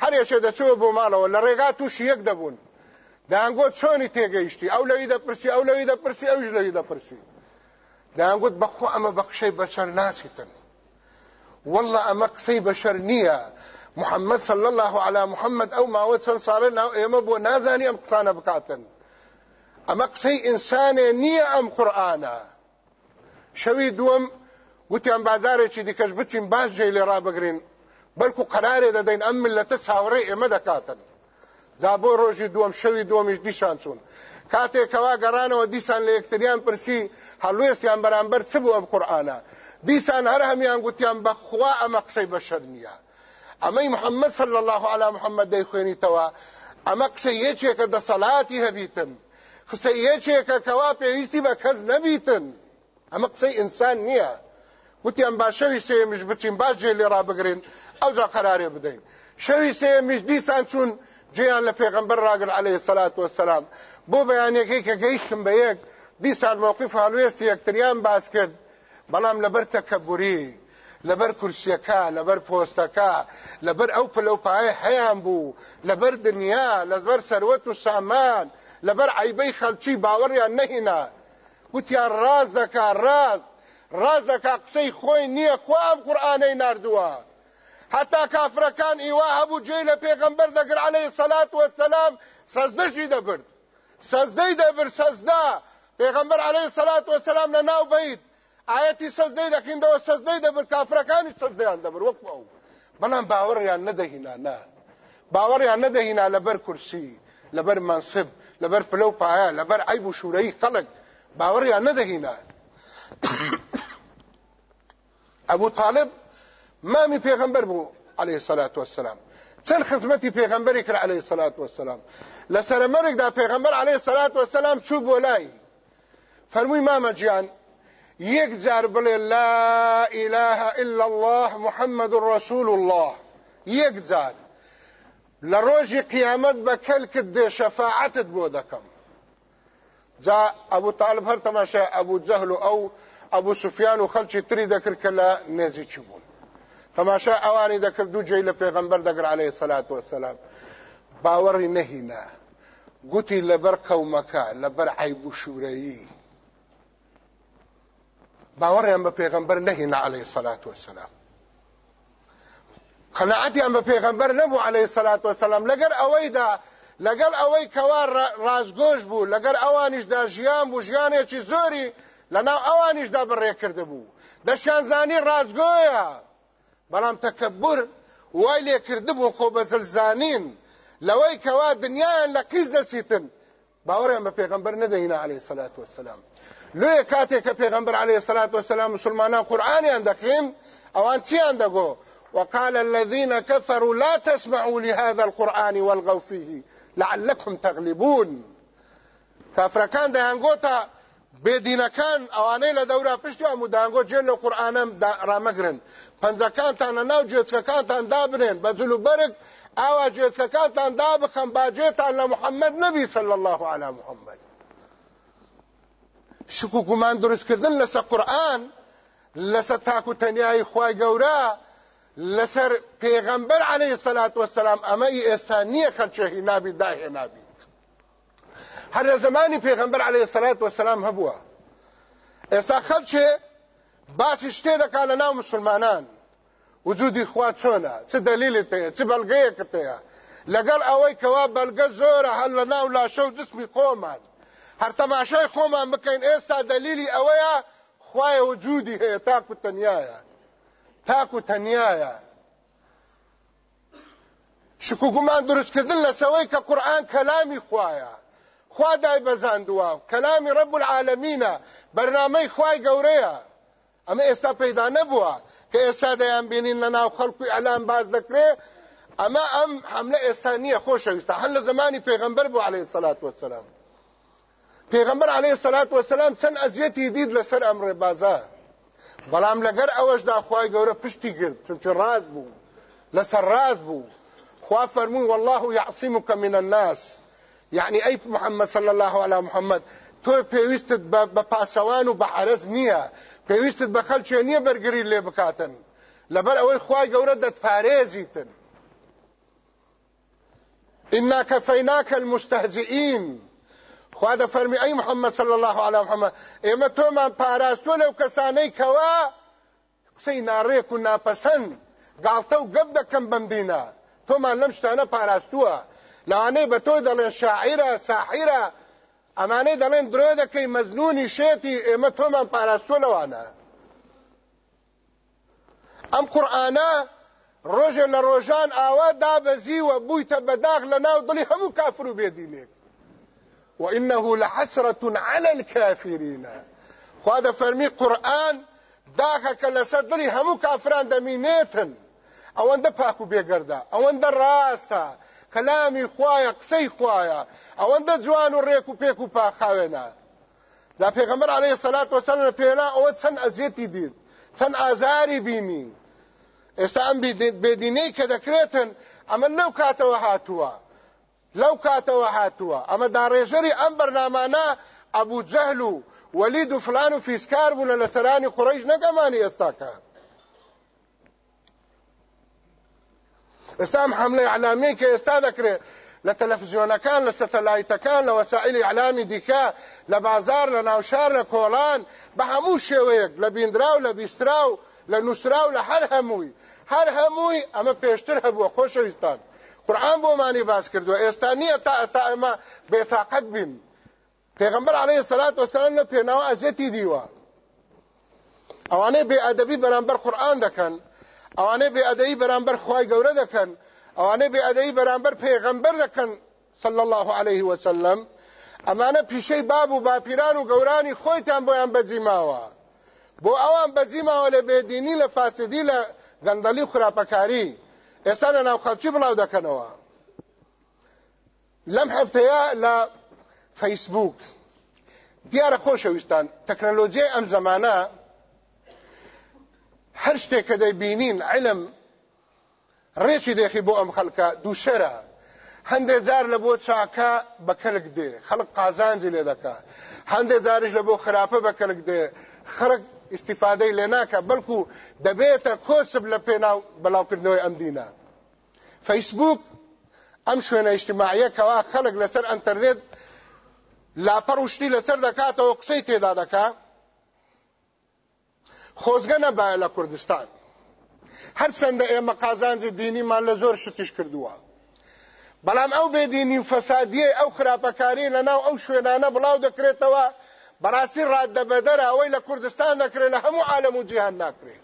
Speaker 1: هەرێکێ دەچەوە بۆ ماڵەوە لە ڕێگا تووش یەک دەبوون دانگۆ چۆنی تێگەیشتی ئەو لەوی دەپرسی ئەو لەوی دەپرسی ئەوش لەوی دەپرسی داگوت بەخۆ ئەمە بە قشەی بەچەر ناچیتن والله ئەمە قسەی بەشەر نییە محەممەد صل الله على محەممەد ئەو ماوە چەند ساڵە ناو ئێمە بۆ نازانی ئەم قسانە بکاتن ئەمە قسەی ئینسانێ نییە ئەم قورآانە شەوی دووەم گوتیان بازارێکی دیکەش بچین باش جێ لێ ڕابگرین بەڵکو قەرارێ دەدەین ئەم لەتە چاوەڕێ ئێمە دەکاتن دا بۆ ڕۆژی دووەم شەوی دووەمیش دیشان چوون کاتێکەوا گەڕانەوە دیسان لە یەکتریان پرسی هەلوێستیان بەرامبەر چ بووە قورآانە دیسان هەر هەمیان گوتیان بەخوا ئەمە قسەی بەشەر نییە ئەمەی محەممەد صل الله على محەممەد دەی خوێنیتەوە ئەمە قسە یەکێکە دەسەڵاتی هەبیتن قسە یەکێکە کەوا پێویستی بە کەس نەبیتن ئەمە قسەی ئینسان نییە وتیان باشەوی سێمش بچین باجێ لێ ڕابگرین ئەو جا قرارێ بدەین شەوی سێمیش دیسان چون جیان لە پێغمبەر راگر عليه سلات وسلام بۆ بەیانێکی کە گەیشتم بە یەک دیسان مووقف هەلوێستی یەکتریان باس کرد بەڵام لەبەر تەکەبوری لەبەر کورسیەکە لەبەر پۆستەکە لەبەر ئەو پلەپایە هەیان بوو لەبەر دنیا لەبەر سەروەت و سامان لەبەر عیبەی خەلچی باوەڕیان نەهینا وتیان ڕاز دەکا ڕاز ڕاز دەکا قسەی خۆی نییە خو ئەم قورآانەی نردووە حتا کافرەکان ئیوا هەبوو جێ لە پێغمبەر دەگرانەی سەلات وە سەسلام سەزدەشی دەبرد سەزدەی دەبر سەزدا پێغمبەر عليه سەلات وە سەسلام لە ناو بیت ئاەتی سەزدەی دەخینەوە سەزدەی دەبر کافرەکانی سەزدەیان دەبر وەک ئەو بەڵام باوەڕیان نەدەهینا نا باوەڕیان نەدەهینا لەبەر کورسی لەبەر منسب لەبەر پلە و پایە لەبەر عیب و شوورەی خەڵک باوەڕیان نەدەهینا ئەبوو تاالب مي پیغمبر بو عليه الصلاة والسلام چەند خزمتي پێغمبەری کر عليه الصلاة والسلام لە دا پیغمبر عليه الصلاة والسلام چوو بۆ لای فەرمووی مامە یک جار لا إله إلا الله محمد رسول الله یک جار لروج قیامت قیامەت بە کەلکت دێ شەفاعەتت بۆ جا ابو طالب هر تماشا ابو جهل او ابو سفیان سوفیان و خەلکی تری دەکرد کلا لە چی تەماشا ئەوانی دەکرد دوو جێی لە پێغمبەر دەگر عليه سەلات وسلام باوەڕی نەهینا گوتی لەبەر قەومەکە لەبەر عیب و شوورەیی باوەڕیان بە پێغمبەر نەهینا عليه سەلات وسلام قەنەعەتیان بە پێغمبەر نەبوو عليه سەلات وسلام لەگەر ئەوەیدا لەگەڵ ئەوەی کەوا ڕازگۆش بوو لەگەر ئەوانیشدا ژیان بوو ژیانێکی زۆری لەناو ئەوانیشدا بڕێکرده بوو دەشانزانی ڕازگۆیە بەڵام تەکەبور وای لێکرد خو بزلزانین بە کوا دنیا لکیز دنیایان لە قیز پیغمبر باوەڕیان بە پێغمبەر نەدەهینا عليه سلات وسلام لێ کاتێک کە پێغمبەر عليه سلات وسلام مسلمانان قورآانیان دەخین ئەوان چیان دەگۆ وقال الذين كفروا لا تسمعوا لهذا القرآن والغوا فيه لعلكم تغلبون كافركان ده قوتا بێدینەکان ئەوانەی لە دەورا پشتیان مودانگۆ جێ لە قورآانە ڕامەگرن پەنجەکانتانە ناو جێچکەکانتان دابنێن بە جلوبەرگ ئاوا جێچکەکانتان دابخەم باجێتان لە محەممەد نەبی سەل الله على محەممەد شک و گومان دروستکردن لەسەر قورآن لەسەر تاکو تەنیایی خی گەورە لەسەر پێغەمبەر عليه سەلات وسلام ئەمە ئێستا نییە خەرچێهی نابی داهێنابی هر زمانی پیغمبر علیه الصلاة والسلام هبوه ئێستا خەلچێ باسی شتێ دەکا لە ناو مسلمانان وجودی خوا چۆنە چ دلیلت پێ چ بەلگەیەکە پێەیە لەگەڵ ئەوەی کەوا بەلگە زۆرە هەل لە ناو لاشە و جسمی خۆمان هەرتەماشای خۆمان بکەین ئێستا دلیلی ئەوەیە خوایە وجودی هەیە تاکو تەنیایە تاکو تەنیایە شکوگومان دروستکردن لەسەوەی کە قورآن کەلامی خوایە خوا دای بەزاندووە کەلامی ڕب العالمینە بەرنامەی خوای گەورەیە ئەمە ئێستا پەیدا نەبووە کە ئێستا دەیان بینین لە ناو خەڵکوی ئەلان باز دەکرێ ئەمە ئەم حملە ئێستا نییە خۆشەویستە هەر لە زمانی پێغەمبەر بۆ عليه سەلات وسلام پێغەمبەر عليه سەلات وسلام چەند ئەزیەتی دید لەسەر ئەم ڕێبازە بەڵام لەگەر ئەوەشدا خوای گەورە پشتی گرت چونچە ڕاز بوو لەسەر ڕاز بوو خوا فەرمووی والله يعصمك من الناس يعني أي محمد صلى الله على محمد تو پێویستت بە پاسەوان و نيا حرز نییە پێویستت نيا خەلچێ نییە بكاتن لبر بکاتن لەبەر ئەوەی خی گەورە إنا كفيناك المستهزئين خواده فرمي أي محمد صلى الله عليه محمد إما توما باراستو لو كساني كوا قسي ناريكو ناپسند قالتو قبدا كم بمدينة توما لمشتانا باراستوها لەوانەی بە تۆی دەڵێ شاعیرە ساحیرە ئەمانەی دەڵێن درۆ دەکەی مەزنونی شێتی ئێمە تۆمان پاراستۆ لەوانە ئەم قورآانە ڕۆژێ لە ڕۆژان ئاوا دابەزیوە بوویتە بەداغ لە ناو دڵی هەموو کافر و بێدینێک وإنه لحسرة على الكافرين خواده فرمي قرآن داخه کله صدري همو کافران د مينيتن او اند پاکو بيګردا او اند راسته کەلامی خویە قسەی خویە ئەوەندە جوان و ڕێک و پێک و پاخاوێنە جا پێغەمبەر عەلەیهی سەلات وەسەلەم پێلا ئەوە چەند ئەزیەتی دید چەند ئازاری بینی ئێستا ئەم بێدینەی کە دەکرێتن ئەمە لەو کاتەوە هاتووە لەو کاتەوە هاتووە ئەمە داڕێژەری ئەم بەرنامانە ئەبوو جەهل و وەلید و فلان و فیسکار بوون لە سەرانی قوڕەیش نەگەمانی ئێستاکە ئێستا ئەم حملەی ئەعلامەیە کە ئێستا دەکرێت لە تەلەفزیۆنەکان لە سەتەلایتەکان لە وەسائلی ئەعلامی دیکە لە بازار لە ناوشار لە کۆڵان بە هەموو شێوەیەک لە بیندرا و لە بیسترا و لە نووسرا و لە هەر هەمووی هەر هەمووی ئەمە پێشتر هەبووە خۆشەویستان قورآن بۆمانی باس کردووە ئێستا نییە تا ئەستا ئەمە بێتاقەت بین پێغمبەر عەلەیهی سەلات وەسەلام لە پێناوە ئەزیەتی دیوە ئەوانەی بێئەدەبی بەرامبەر قورآن دەکەن ئەوانەی بێعدەیی بەرامبەر خوای گەورە دەکەن ئەوانەی بێعدەیی بەرامبەر پێغەمبەر دەکەن صلى الله عليه وسلم ئەمانە پیشەی باب و باپیران و گەورانی خۆیتان بۆیان بەجیماوە بۆ ئەوان بەجیماوە لە بێدینی لە فاسدی لە گەندەلی خوراپەکاری ئێستا لە ناو خەڵکی بڵاو دەکەنەوە لەم هەفتەیە لە فەیسبوک دیارە خۆشەویستان تەکنەلۆجیای ئەم زمانە هەر شتێککە دەیبینین علم ڕێکی دێخی بۆ ئەم خەلکە دووشەرە هەندێک جار لە بۆ چاکە بە کەلک دێ خەڵک قازانجی لێ دەکە هەندێک جارش لە بۆ خراپە بە کەلک دێ خەڵک استیفادەی لێ ناکە بەڵکو دەبێتە کۆسب لە پێناو بەڵاوکردنەوەی ئەم دینە فەیسبوک ئەم شوێنە اجتماعیەکەوا خەڵک لەسەر ئەتەرنێت لاپەڕ وشتی لەسەر دەکاتەوە قسەی تێدا دەکات خۆزگە نەبایە لە کوردستان هەرچەندە ئێمە قازانجی دینیمان لە زۆر شتیش کردووە بەڵام ئەو بێدینی و فەسادیە ئەو خراپەکاری لەناو ئەو شوێنانە بڵاو دەکرێتەوە بەڕاستی ڕاددەبەدەرە ئەوەی لە کوردستان دەکرێت لە هەموو عالم و جیهان ناکرێت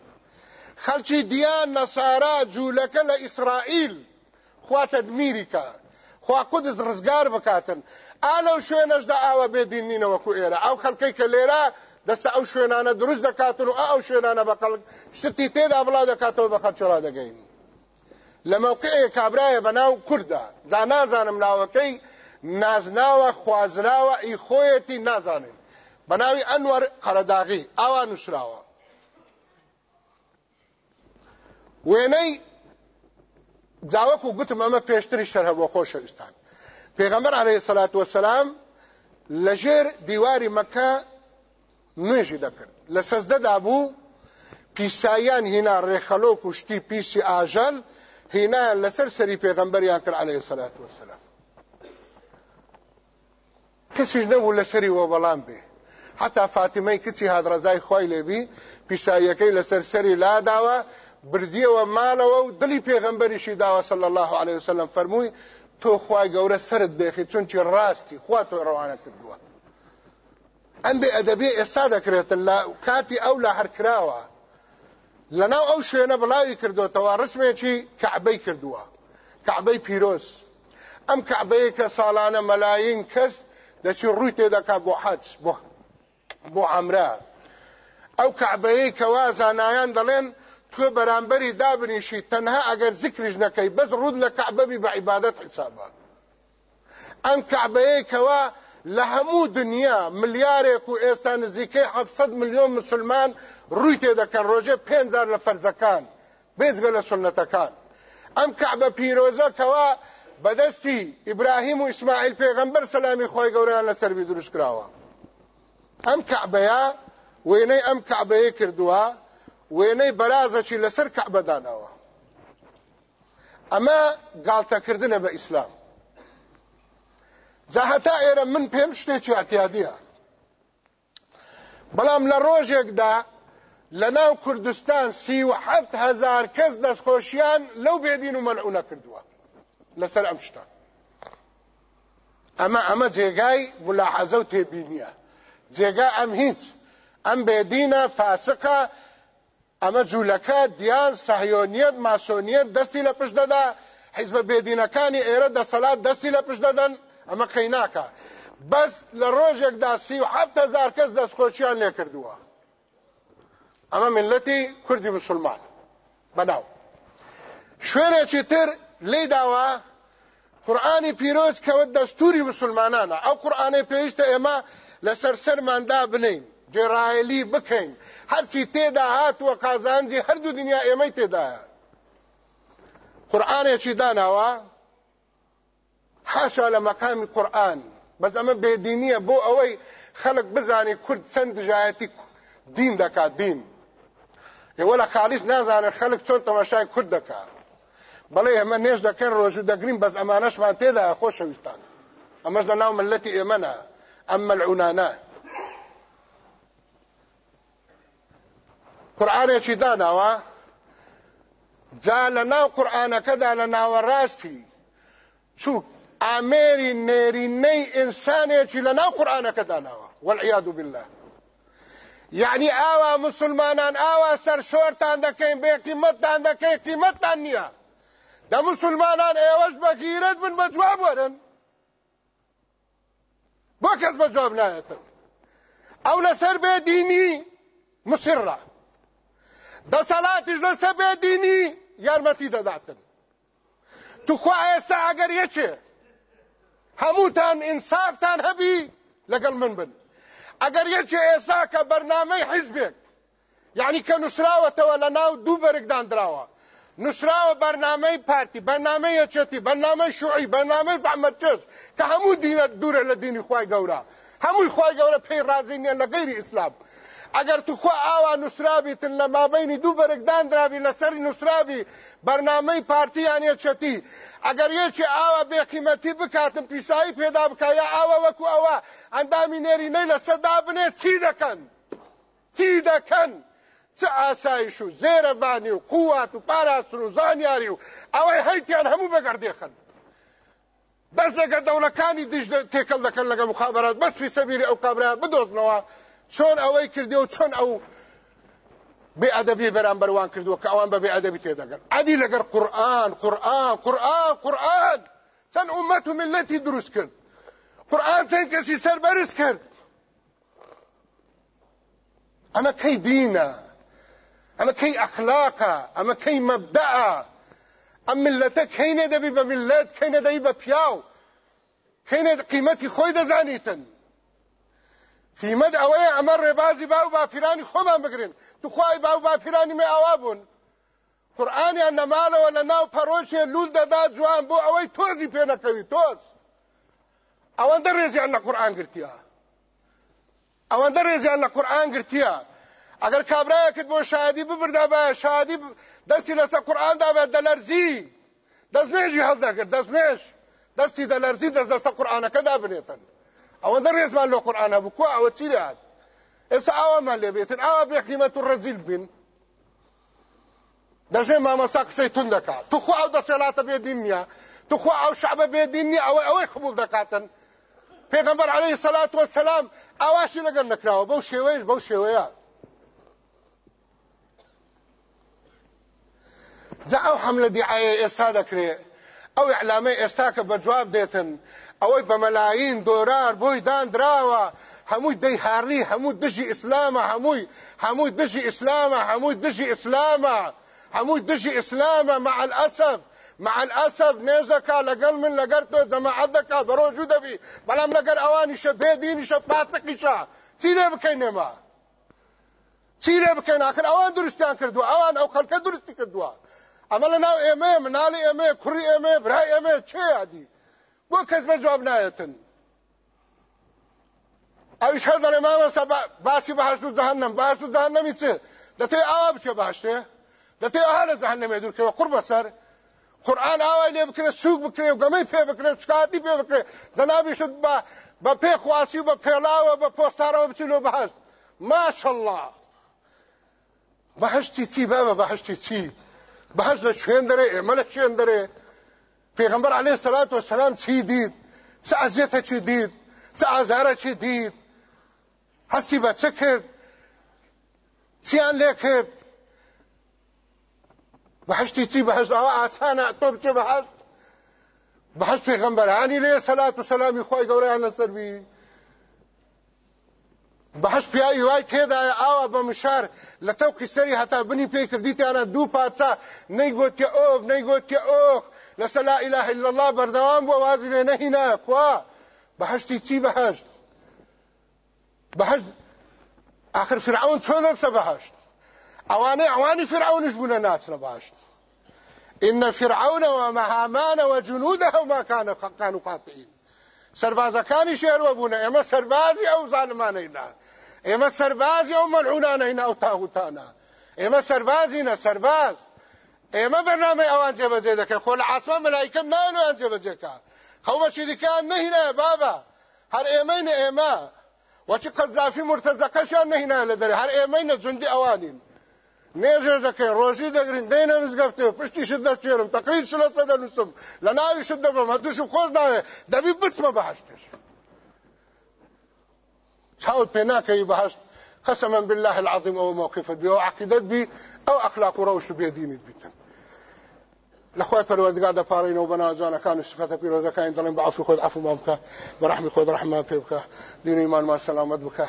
Speaker 1: خەڵکی دییان نەسارا جوولەکە لە ئیسرائیل خواتە دمیریکە خوا قودز ڕزگار بکاتن ئالەو شوێنەشدا ئاوە بێدینینەوەکو ئێرە ئەو خەڵکەی کە لێرە دەستە ئەو شوێنانە دروست دەکاتن و ئەو شوێنانە بەقل شتی تێدا بڵاو دەکاتەوە بە خەچڕا دەگەین لە مەوقعەیە کابرایە بەناو کووردا جا نازانم ناوەکەی نازناوە خوازراوە ئی خۆیەتی نازانین بەناوی ئەنوەر قەرەداغی ئاوا نووسراوە وێنەی جاوەک و گوتم ئەمە پێشتری شەرهە بۆ خۆشەویستان پێغەمبەر عليه سەلات وەسەلام لەژێر دیواری مەکە نوێژی دەکرد لە سەزدەدا بوو پیسایان هینا ڕێخەلۆک و شتی پیسی ئاژەل هینایان لەسەر سەری پێغەمبەریان کرد عليه سەلات وسلام کەسیش نەبوو لەسەری وە بەڵام بێ حتا فاتیمەی کچی هادرەزای خۆی لێبی پیسایەکەی لەسەر سەری لاداوە بردیەوە ماڵەوە و دڵی پێغەمبەریشی داوە سەل الله عليه وسلم فەرمووی تۆ خوای گەورە سرت دێخی چونکی ڕاستی خوا تۆ ڕەوانە کردووە ئەم بێ ئەدەبێ ئێستا دەکرێتن لە کاتی ئەو لە هەرکراوە لەناو ئەو شوێنە بڵاوی کردوتەوە ڕسمێکی کەعبەی کردووە کەعبەی پیرۆز ئەم کەعبەیە کە ساڵانە مەلایین کەس دەچی ڕووی تێدەکا بۆ حەج بۆ عەمرە ئەو کەعبەیە کەوا زانایان دەڵێن تۆ بەرامبەری دابنیشی تەنها ئەگەر زیکریش نەکەی بەس ڕوود لە کەعبەبی بە عیبادەت حیسابە ئەم کەعبەیە کەوا لە هەموو دنیا ملیارێک و ئێستا نزیکەی 700 میلیۆن مسلمان ڕووی تێدەکەن ڕۆژێ پێدار لە فەرزەکان بێزگە لە سنەتەکان ئەم کەعبە پیرۆزەکەەوە بەدەستی ئیبراهیم و ئیسماعیل پێغەمبەر سەلامی خۆی گەوریان لە سەروی دروست کراوە ئەم کەعبەیە وێنەی ئەم کەعبەیە کردووە وێنەی بەرازەکی لەسەر کەعبەدانەوە ئەمە گالتەکردنە بە ئیسلام جاهتا ئێرە من پێم شتێکی ئەتیادیە بەڵام لە ڕۆژێکدا لە ناو کوردستان سی و حەفت هزار کەس دەستخۆشیان لەو بێدین و مەلعونە کردووە لەسەر ئەم شتان ئەمە ئەمە جێگای ملاحەزە و تێبینیە جێگا ئەم هیچ ئەم بێدینە فاسقە ئەمە جوولەکە دیان سەهیۆنیەت ماسۆنیەت دەستی لە پشت دەدا حیزبە بێدینەکانی ئێرە دەسەلات دەستی لە پشت دەدەن ئەمە قەیناکە بەس لە ڕۆژێکدا سی و هەفتەزار کەس دەستخۆشییان لێ کردووە ئەمە منلەتی کوردی مسلمان بەناو شوێنێکی تر لی داوە قورآانی پیرۆز کەوت دەستوری مسلمانانە ئەو قورآانەی پێویستە ئێمە لەسەر سەرماندا بنین جێڕایلی بکەین هەرچی تێدا هاتووە قازانجی هەردوو دنیا ئێمەی تێدایە قورآانێکی داناوە حاشا لە مەقامی قورآن بەس ئەمە بێدینیە بۆ ئەوەی خەڵک بزانێ کورد چەند دژایەتی دین دەکات دین ئێوە لە خالیش نازانێت خەڵک چۆن تەماشای کورد دەکات بەڵێ ئێمە نێژ دەکەن ڕۆژ دەگرین بەس ئەمانەشمان تێدا خۆشەویستان ئەمەش لە ناو ملەتی ئێمەنا ئەمە العونانە قورآانێکی داناوە جا لە ناو قورآانەکەدا لە ناوەڕاستی چووک ئامێری نێرینەی ئینسانێکی لە ناو قورآانەکە داناوە وەعیاد بالله یعنی ئاوا مسلمانان ئاوا سەر شۆرتان دەکەین بێ قیمەتتان دەکەین قیمەتتان نییە دە مسلمانان ئێوەش بەگیرت بن بە جواب وەرن بۆ کەس بە جواب نایەتن ئەو لەسەر بێ دینی مسرڕە دەسەڵاتیش لەسەر بێ دینی یارمەتی دەداتن توخوا ئێستا ئەگەر یەکێ هەمووتان ئینسافتان هەبی لەگەڵ من بن ئەگەر یەکێ ئێسا کە بەرنامەی حیزبێک یعنی کە نووسراوەتەوە لە ناو دوو بەرگدان درراوە نووسراوە بەرنامەی پارتی بەرنامە یەچێتی بەرنامەی شوعی بەرنامەی زەحمەتچێش کە هەموو دینە دوورە لە دینی خی گەورە هەمووی خی گەورە پێی رازی نیە لە غیری ئیسلام ئەگەر تو خۆ ئاوا نووسرابیتن لە مابینی دوو بەرگدان درابی لەسەری نووسرابی بەرنمەی پارتیان یەچەتی ئەگەر یەکی ئاوا بێقیمەتی بکاتم پیسایی پێدا بکایە ئاوە وەکو ئەوە ئەندامی نێرینەی لە سەدا بنێ چی دەکەن چی دەکەن چ ئاسایش و زێرەبانی و قوات و پاراستن و زانیاری و ئەوەی هەیتیان هەموو بەگەردێخن بەس لەگە دەوڵەکانی دیش تێکەڵ دەکەن لەگە مخابرات بەس فی سەبیری ئەو کابرایان بدۆزنەوە چون اوی کردی و چون او بی چۆن ئەو وان کردی و کە ئەوان بە بێعدەبی تێدەگەن عادی لەگەر قورآن قران قران قران چەند ئومەت و ملتی دروست کرد قورآن کسی سر برس کرد ئەمە کی دینە ئەمە کی ئەخلاقە ئەمە کی مەبدەعە ام ملت کەی نەدەبی بە ملت کەی نەدەبی بە پیاو کەی نەدە قیمەتی خۆی دەزانیتن قیمت ئەوەیە ئەمە ڕێبازی با و باپیرانی خۆمان بگرن دخوای با و باپیرانی مێ ئاوا بوون قورآانیان نەمالەوە لە ناو پەرۆشێ لول دەدا جوان بۆ ئەوەی تۆزی پێ نەکەوی تۆز ئەوەندە ڕێزیان لە قورآان گرتیە ئەوەندە ڕێزیان لە قورآان گرتیە ئەگەر کابراایەکت بۆ شادی ببردا بە شادی دەستی لەسەر قورآاندا بێت دەلەرزی دەستێژی هەڵدەگرت دەستێش دەستی دەلەرزی دەست دەستە قورآانەکەدا بنێتن او در يسمع له قران ابو كو او تشيلات اسا او ما لبيت بيت او بقيمه الرزيل بن دجه ما مساك سيتون دكا تخو او دا صلاه به دنيا او شعب به دنيا او او إيه قبول دكاتن پیغمبر عليه الصلاة والسلام اواشی لگن نکراو بو شیویش بو شیویا زا او حمله دعاية ایستا دکره او اعلامي ایستا بجواب ديتن اوی بملايين دورار بو دان دراوا هموی دي هاري هموی دشی اسلامه هموی هموی دشي اسلامه هموی دشي اسلامه هموی دشي اسلامه مع الاسف مع الاسف نيزكا لقل من لقرتو جماعتك برو جدبي بلام لقر اواني شبه ديني شفاتقي شا تيري بكينما تيري بكين اخر اوان درستان كردو اوان او خلق درستي كردوا اما لناو ايمه منالي ايمه كري ايمه براي ايمه چه عدي بۆ کەس بە جواب نایەتن ئەوش هەر دەڵێ مامەسە باسی بەهشت و جەهەنەم بەهشت و جەهەنەمی چ دەتێ ئاوا بچێ بەهشتێ دەتێ ئاها لە جەهەنەمێ دوورکەوە قوڕ بەسەر قورآن ئاوای لێ بکرێ سوک بکرێ و گەمەی پێ بکرێ چکاتی پێ بکرێ زەنابیشت بە بە پێ خواسی و بە پێلاوە بە پۆستارەوە بچینەوە بەهشت ماشەڵڵا بەهشتی چی بابە بەهشتی چی بەهشت لە شوێن دەرێ ئێمە لە شوێن دەرێ پیغمبر علیه الصلاة والسلام چی دید چه اذیت چی دید چه آزاره چی دید حسی به چه کرد چی ان لیکرد بحشتی چی بحشت آه آسانه تو بچه بحشت بحشت پیغمبرانی لیه صلاة و سلامی خواهی گوره هنه سر بی بحش بەهش پیاوی وای تێدایە بمشار بە مشار لە تەوکی سەری هەتا بنی پێی کردیتیانە دوو پارچە نەیگوتکە ئۆب نەیگوتکە ئۆخ لەسە لا ئیلاهی لەله بەردەوام بۆ وازی لێ نەهینایە بحش بەهشتی چی بحش بحش آخر فرعون چۆن سە بەهشت ئەوانەی ئەوانی فرعونش بوونە ناچنە بحش إن فرعون وما هامان وجنودهما كانوا كانوا قاطعين سربازەکانی شێروە بوونە ئێمە سەربازی ئەو زانمانەینا ئێمە سەربازی ئەو مەلعونانەینا و تاغوتانە ئێمە سەربازینە سەرباز ئێمە بەرنامەی ئەوان جێبەجێ دەکەن خۆ لە عاسمان مەلایکەم نانویان جێبەجێکە خەوەچی دیکەیان نەهینایە بابا هەر ئێمەینە ئێمە وەچی قەزافی مرتەزەکەشیان نەهینایە لە دەرێ هەر ئێمەینە جوندی ئەوانین مێژێ دەکەین ڕۆژی دەگرین دەینە نزگەفتێ پشتیشت دەچێرم تەقید شلە سە دەنووسم لە ناویشت دەبم هەدوشم خۆش ناوێ دەبی بچمە بەهشت پێش چاوت پێ ناکەی بەهشت قسما بالله العظيم او موقف بي او عقيدت بي او اخلاق روش بي دينت بيتن لخوای پەروەردگار دەپارڕینە و بەنا جوانەکان و سفەتە پیرۆزەکانی دەڵێن بەعفی خۆت عفو بام بکە بەرەحمی خۆت ڕحمان پێ بکە دینیمانمان سەلامەت بکە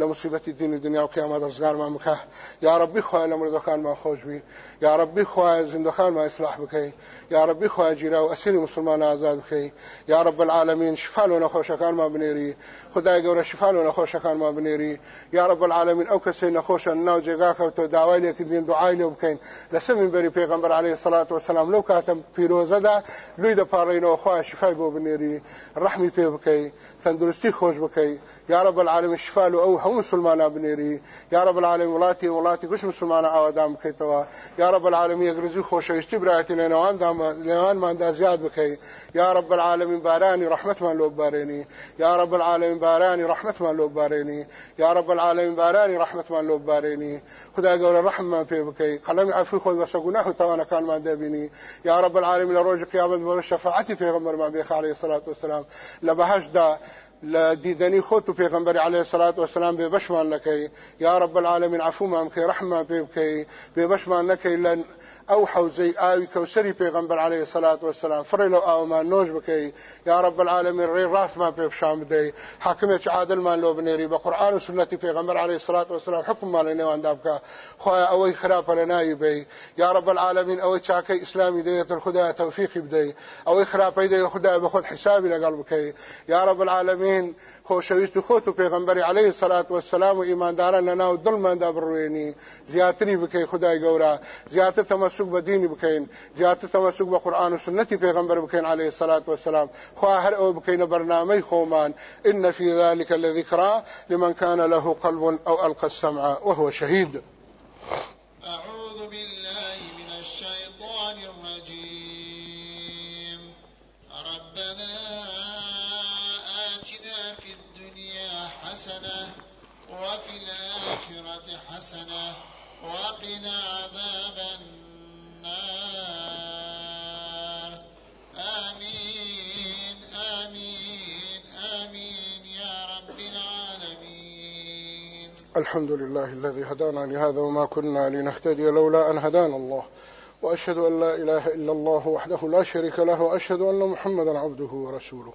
Speaker 1: لە مصیبەتی دین و دنیا و قیامە دەستگارمان بکە یارببی خخوای لە مردەکانمان خۆشببی یارببی خخوای زیندەکانمان ئیسلاح بکەی یارببی خخوای جیرا و ئەسیری مسلمان ازاد ئازاد بکەی یارب العالمین شفاال و ما بنێری خدای گەورە شفاال و نەخۆشەکانمان بنێری یارب العالمین ئەو کەسی نەخۆشە ناو جێگاکەوتۆ داوای لێکردین دوعای لێ بکەین لەسەر منبەری پێغمبەر عليه سلاات وسلام لەو کاتم پیرۆزەدا لوی دەپارڕینەوە خۆی شفای بو بۆ بنێری ڕحمی پێ بکەی تەندروستی خۆش بکەی یارب العالمی شفاال و ئەو هەموو مسلمانە بنێری یارب العالمی وڵاتی وڵاتی گوش مسلمانە ئاوادام بکەیتەوە یارب العالمی یەکرزی خۆشەویستی برایەتی لێنەوان لێوانماندا زیاد بکەی یارب العالمین بارانی ڕحمتمان لۆ بارێنی رب العالمین العالمين باراني بارانی من لو باريني يا رب العالمين باراني بارانی من لو باريني خدا گەورە من في بكي قەلەمی عفو خۆی بەسە گوناه كان تاوانەکانمان دەبینی يا رب العالمین لە ڕۆژی قیامەت بۆرە شەفاعتی پێغەمبەرمان بێ خاڵی سەلات وسلام لە بەهشدا لە دیدەنی خود في غمر عليه سلات وسلام ببشمان لكي يا یا رب العالمین عفومان بکەی رحمان پێ في بكي ببشمان لكي لن او حوزي آوي كوسري پیغمبر عليه الصلاة والسلام فري لو آو ما نوج بكي يا رب العالمين ري راث ما شام دي حاكمة عادل ما لو بنيري بقرآن وسنة پیغمبر عليه الصلاة والسلام حكم ما لنيو اندابكا خوايا اوي خراب لنا بي يا رب العالمين اوي چاكي اسلامي دي الخدا توفيق بدي اوي خراب دي الخدا بخد حسابي لقلبك يا رب العالمين خوشويست خوتو پیغمبر عليه الصلاة والسلام وإيمان ايمان دارا لنا و دل دابرويني زياتري بكي خداي قورا زياتر تمس تمسك بديني بكين بکین جات تمسک به قران او سنت پیغمبر بکین الصلاة والسلام خاهر او بكين برنامي خومان ان في ذلك لذكرى لمن كان له قلب او القى السمع وهو شهيد اعوذ بالله من الشيطان الرجيم ربنا آتنا في الدنيا حسنه وفي الآخرة حسنة وقنا عذاب النار النار آمين آمين آمين يا رب العالمين الحمد لله الذي هدانا لهذا وما كنا لنهتدي لولا أن هدانا الله وأشهد أن لا إله إلا الله وحده لا شريك له وأشهد أن محمدا عبده ورسوله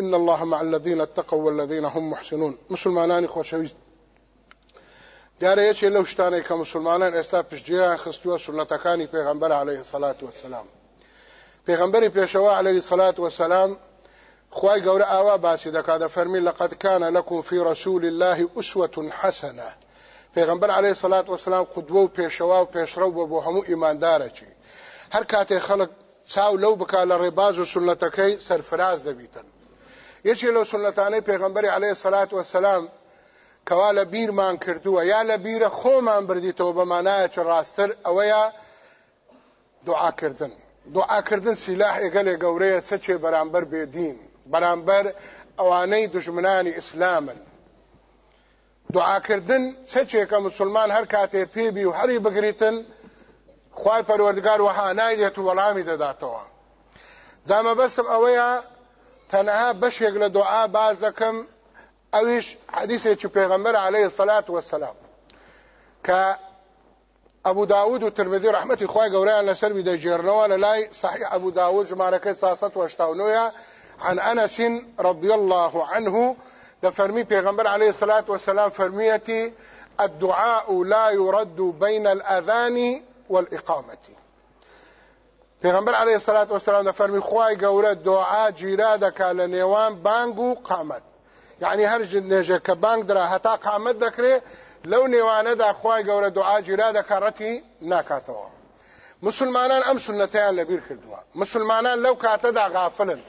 Speaker 1: إن الله مع الذين اتقوا والذين هم محسنون مسلمانان خوشويست دارەیەکێ لەو شتانێک کە مسلمانان ئێستا پشتیان خستووە سنەتەکانی پێغمبەر عليه الصلاة والسلام پێغمبەری پێشەوە عليه سلات وسلام خی گەورە ئاوا باسی دەکات فرمي لقد كان لكم في رسول الله أسوة حسنة پیغمبر عليه سلات والسلام قدوه پیشوا پێشەوە و پێشڕەو بە بۆ هەموو ئیماندارەکی هەر کاتێ خەڵک چاو لەو بک لە ڕێباز و سنەتەکەی سەرفراز دەبیتن یەکێ لەو سنەتانەی پێغمبەری عليه سەلات وسلام کەوا لە بیرمان کردووە یا لە بیرە خۆمان بردیتەوە بە مانایەکی ڕاستتر ئەوەیە دوعاکردن دوعاکردن سیلاح ئێگەلێ گەورەیە چەچێ بەرامبەر بێدین بەرامبەر ئەوانەی دژمنانی ئیسلامن دوعاکردن چەچێکە مسلمان هەر کاتێ پێبی و هەری بگریتن خی پەروەردگار وەها نایدێت و وەڵامی دەداتەوە دامە بەستم ئەوەیە تنها بشيق لدعاء بازكم اوش حديثي ئەویش پیغمبر عليه الصلاة والسلام كا ابو داود و ترمذی رحمەتی خوای گەورەیان لەسەر بدا لە لای صحيح ابو داود ژمارەکەی واشتاونويا عن أنس رضي الله عنه دا فرمي پیغمبر عليه الصلاة والسلام فرميتي الدعاء لا يرد بين الأذان والإقامة پێغمبەر عەلەیهی سەلات وەسەلام دەفەرمی خوای گەورە دۆعا گیرا دەکا لە نێوان بانگ و قامەت یعنی هەر نێژێک کە بانگ درا هەتا قامەت دەکرێ لەو نێوانەدا خوای گەورە دۆعا گیرا دەکا ڕەتی ناکاتەوە مسلمانان ئەم سنەتیان لەبیر کردووە مسلمانان لەو کاتەدا غافلن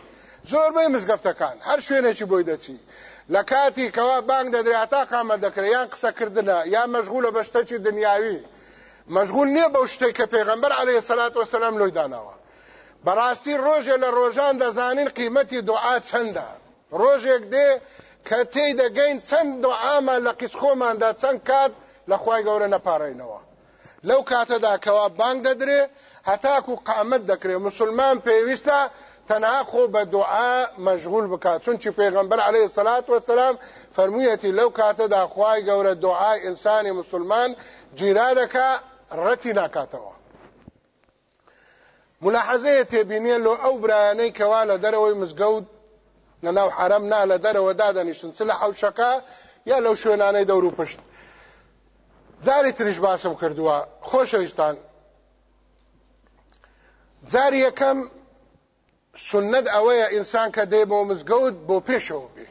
Speaker 1: زۆربەی مزگەفتەکان هەر شوێنێکی بۆی دەچی لە کاتی کەوا بانگ دەدرێ هەتا قامەت دەکرێ یان قسەکردنە یان مەشغول لە بەشتەکی دنیاوی مەشغول نییە بەو شتێک کە پێغەمبەر عەلەیە سەلات وەسەلام لۆی داناوە بەڕاستی ڕۆژێ لە ڕۆژان دەزانین قیمەتی دوعا چەندە ڕۆژێک دێ کە تێی دەگەین چەند دوعامان لە قیسخۆماندا چەند کات لە خی گەورە نەپارڕینەوە لەو کاتەدا کەوا بانگ دەدرێ هەتاکو قامت دەکرێ مسلمان پێویستە تەنها خۆ بە دوعا مەشغول بکات چونکی پێغەمبەر عەلەیه سەلات وەسەلام فەرموویەتی لەو کاتەدا خوای گەورە دوعای ئینسانی مسلمان جیرا دەکا ڕەتی ناکاتەوە ملاحەزەیە تێبینێ لۆ ئەو برایانەی کەوا لە دەرەوەی مزگەوت لەناو حرەم نا لە دەرەوە دادەنیشتن چ لە حوشەکە یا لەو شوێنانەی دەور و پشت جاری تریش باسم کردووە خۆشەویستان جاری یەکەم سنت ئەوەیە ئینسان کە دێ بۆ مزگەوت بۆ پێشەوە بێ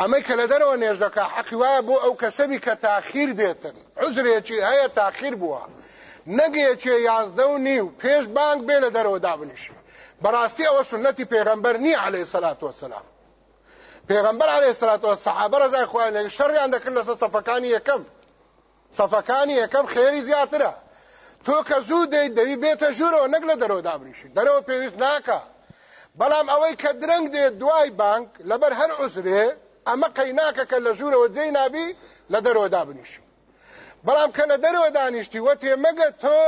Speaker 1: ئەمە کە لە دەرەوە نێژ دەکا حەقی وایە بۆ ئەو کەسەبی کە تاخیر دێتن عزرێکی هەیە تاخیر بووە نەگەیەکێ یازدە و نیو پێش بانک بێ لە دەرەوە دابنیشە بەڕاستی ئەوە سنەتی پێغەمبەر نی عليه سلات وسلام پێغەمبەر عليه سلات و سەحابە ڕزای خوان لێ شەڕیان دەکرد لەسەر سەفەکانی یەکەم سەفەکانی یەکەم خێری زیاترە تۆ کە زوو دەیت دەوی بێتە ژوورەوە نەک لە دەرەوە دابنیشی دەرەوە پێویست ناکە بەڵام ئەوەی کە درەنگ دێت دوای بانک لەبەر هەر عزرێ ئەمە قەیناکە کە لە ژوورەوە جێی نابی لە دەرەوەدا بنیشی بەڵام کە لە دەرەوە دانیشتی وە تێمەگە تۆ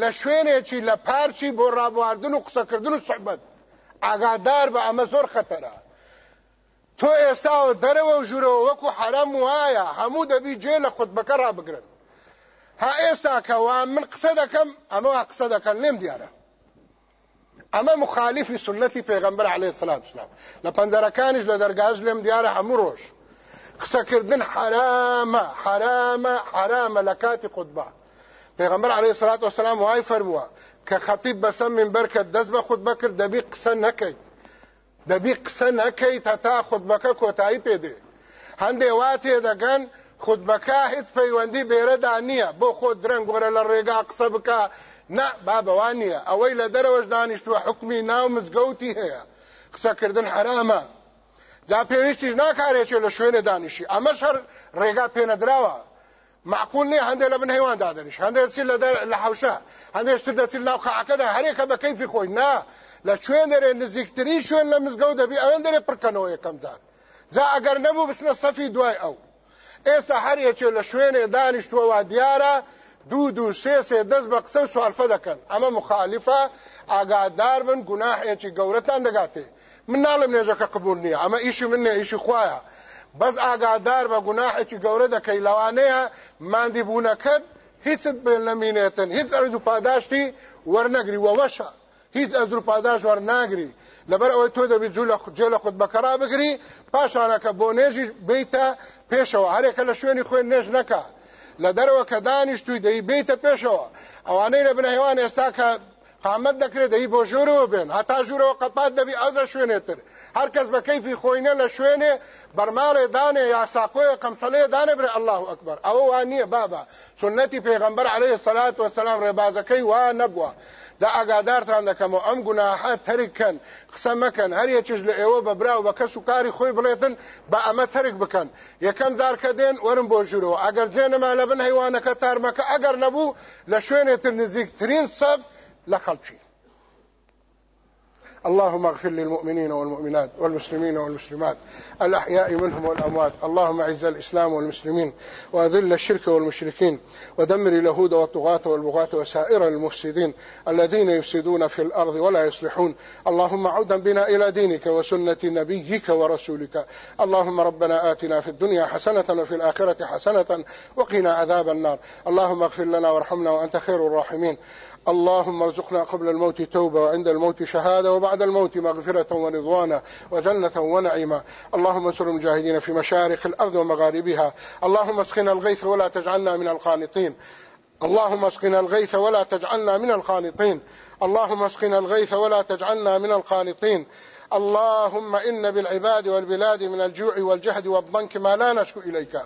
Speaker 1: لە شوێنێکی لە پارچی بۆ ڕابواردن و قسەکردن و سحبەت ئاگادار بە ئەمە زۆر خەتەرە تۆ ئێستاوە دەرەوە و ژوورەوە وەکو حرام وایە هەموو دەبی جێ لە خودبەکە ڕابگرن ها ئێستا کەوا من قسە دەکەم ئەمە قسە دەکەن لێم دیارە ئەمە مخالیفی سنەتی پێغمبەر عليه سلام سلام لە پەنجەرەکانیش لە دەرگاز لێم دیارە هەموو ڕۆژ قسەکردن حرامە حرامە حرامە لە کاتی قوتبە پێغمبەر عليه سلات وسلام وای فەرمووە کە خەتیب بەسەم من بەرکە دەست بە خودبە کرد دەبی قسە نەکەیت دەبی قسە نەکەیت هەتا خودبەکە کۆتایی پێدێ هەندێ وا تێدەگەن خودبەکە هیچ پەیوەندی بێرەدا نییە بۆ خۆ درەنگۆرە لە ڕێگا قسە بکە نا بابەوان نییە ئەوەی لە دەرەوەش دانیشتووە حکمی ناو مزگەوتی هەیە قسەکردن حرامە جا پێویستیش ناکارێکێ لە شوێنە دانیشی ئەمەش هەر ڕێگا پێنەدراوە معقول نیە هەندێک لە من هەیوان دادەنیش هەندێکچی لە حوشە هەندێشتر دەچیل ناو خەعەکەدا هەرێکە بە کەیفی خۆی نا لە شوێن دەرێ نزیکتری شوێن لە مزگەوت دەبی ئەوێن دەرێ پڕکەنەوە یەکەمدان جا ئەگەر نەبوو بچنە سەفی دوای ئەو ئێستا هەریەکێ لە شوێنێ دانیشتوەوە دیارە دوو دوو شێ سێ دەست بە قسە سوالفە دەکەن ئەمە مخالیفە ئاگادار بن گوناحێکی گەورەتان دەگاتێ من ناڵم نێژەکە قبول نییە ئەمە ئیشی من نێ ئیشی خویە بەس ئاگادار بە گوناحێکی گەورە دەکەی لەوانەیە مادی بوونەکەت هیچت برێن نەمینێتن هیچ ئەرد و پاداشتی وەرنەگری وەوەشە هیچ ئەزر و پاداش وەرناگری لەبەر ئەوەی تۆ دەبی جوو لە جێ لە خودت بەکەرا بگری پاشانەکە بۆ نێژی بیتە پێشەوە هەرێکە لە شوێنی خۆی نێژ نەکات لە دەرەوە کە دانیشتوی دەی بیتە پێشەوە ئەوانەی لە بنەهێوان ئێستا کە قامت دەکرێت دەی بۆ ژوورەوە بێن هەتا ژوورەوە قەپات دەبی ئەدە شوێنێتتر هەرکەس بە کەیفی خۆینە لە شوێنێ بەرماڵێ دانێ یاساکۆیە قەمسەلەیە دانەبرێ ئەله ئەکبەر ئەوە وان نییە بابا سنەتی پێغمبەر عليه سەلات وەسەسلام ڕێبازەکەی وا نەبووە دا ئاگادارتان دەکەمەوە ئەم گوناحە تەرککەن قسە مەکەن هەر یەکیش لە ئێوە بەبراو بە کەس و کاری خۆی بڵێتن بە ئەمە تەرک بکەن یەکەم زارکە دێن وەرم بۆ ژوورەوە ئەگەر جێنەما لە بن هەیوانەکە تارمەکە ئەگەر نەبوو لە شوێنێتر نزیکترین سەف لە خەڵچی اللهم اغفر للمؤمنين والمؤمنات والمسلمين والمسلمات الأحياء منهم والأموات اللهم اعز الإسلام والمسلمين وأذل الشرك والمشركين ودمر اليهود والطغاة والبغاة وسائر المفسدين الذين يفسدون في الأرض ولا يصلحون اللهم عودا بنا إلى دينك وسنة نبيك ورسولك اللهم ربنا آتنا في الدنيا حسنة وفي الآخرة حسنة وقنا عذاب النار اللهم اغفر لنا وارحمنا وأنت خير الراحمين اللهم ارزقنا قبل الموت توبة وعند الموت شهادة وبعد الموت مغفرة ورضوانا وجنة ونعيما اللهم انصر المجاهدين في مشارق الأرض ومغاربها اللهم اسقنا الغيث ولا تجعلنا من القانطين اللهم اسقنا الغيث ولا تجعلنا من القانطين اللهم اسقنا الغيث ولا تجعلنا من القانطين اللهم إن بالعباد والبلاد من الجوع والجهد والضنك ما لا نشكو إليك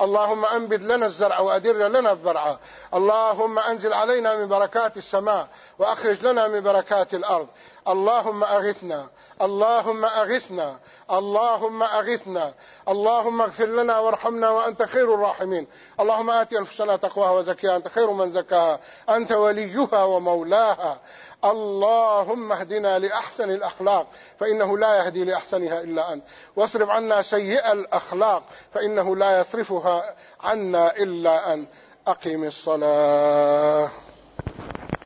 Speaker 1: اللهم أنبذ لنا الزرع وأدر لنا الضرع اللهم أنزل علينا من بركات السماء وأخرج لنا من بركات الأرض اللهم أغثنا اللهم أغثنا اللهم أغثنا اللهم اغفر لنا وارحمنا وأنت خير الراحمين اللهم آت أنفسنا تقواها وزكيها أنت خير من زكاها أنت وليها ومولاها اللهم اهدنا لأحسن الأخلاق فإنه لا يهدي لأحسنها إلا أنت واصرف عنا سيئ الأخلاق فإنه لا يصرفها عنا إلا أنت أقم الصلاة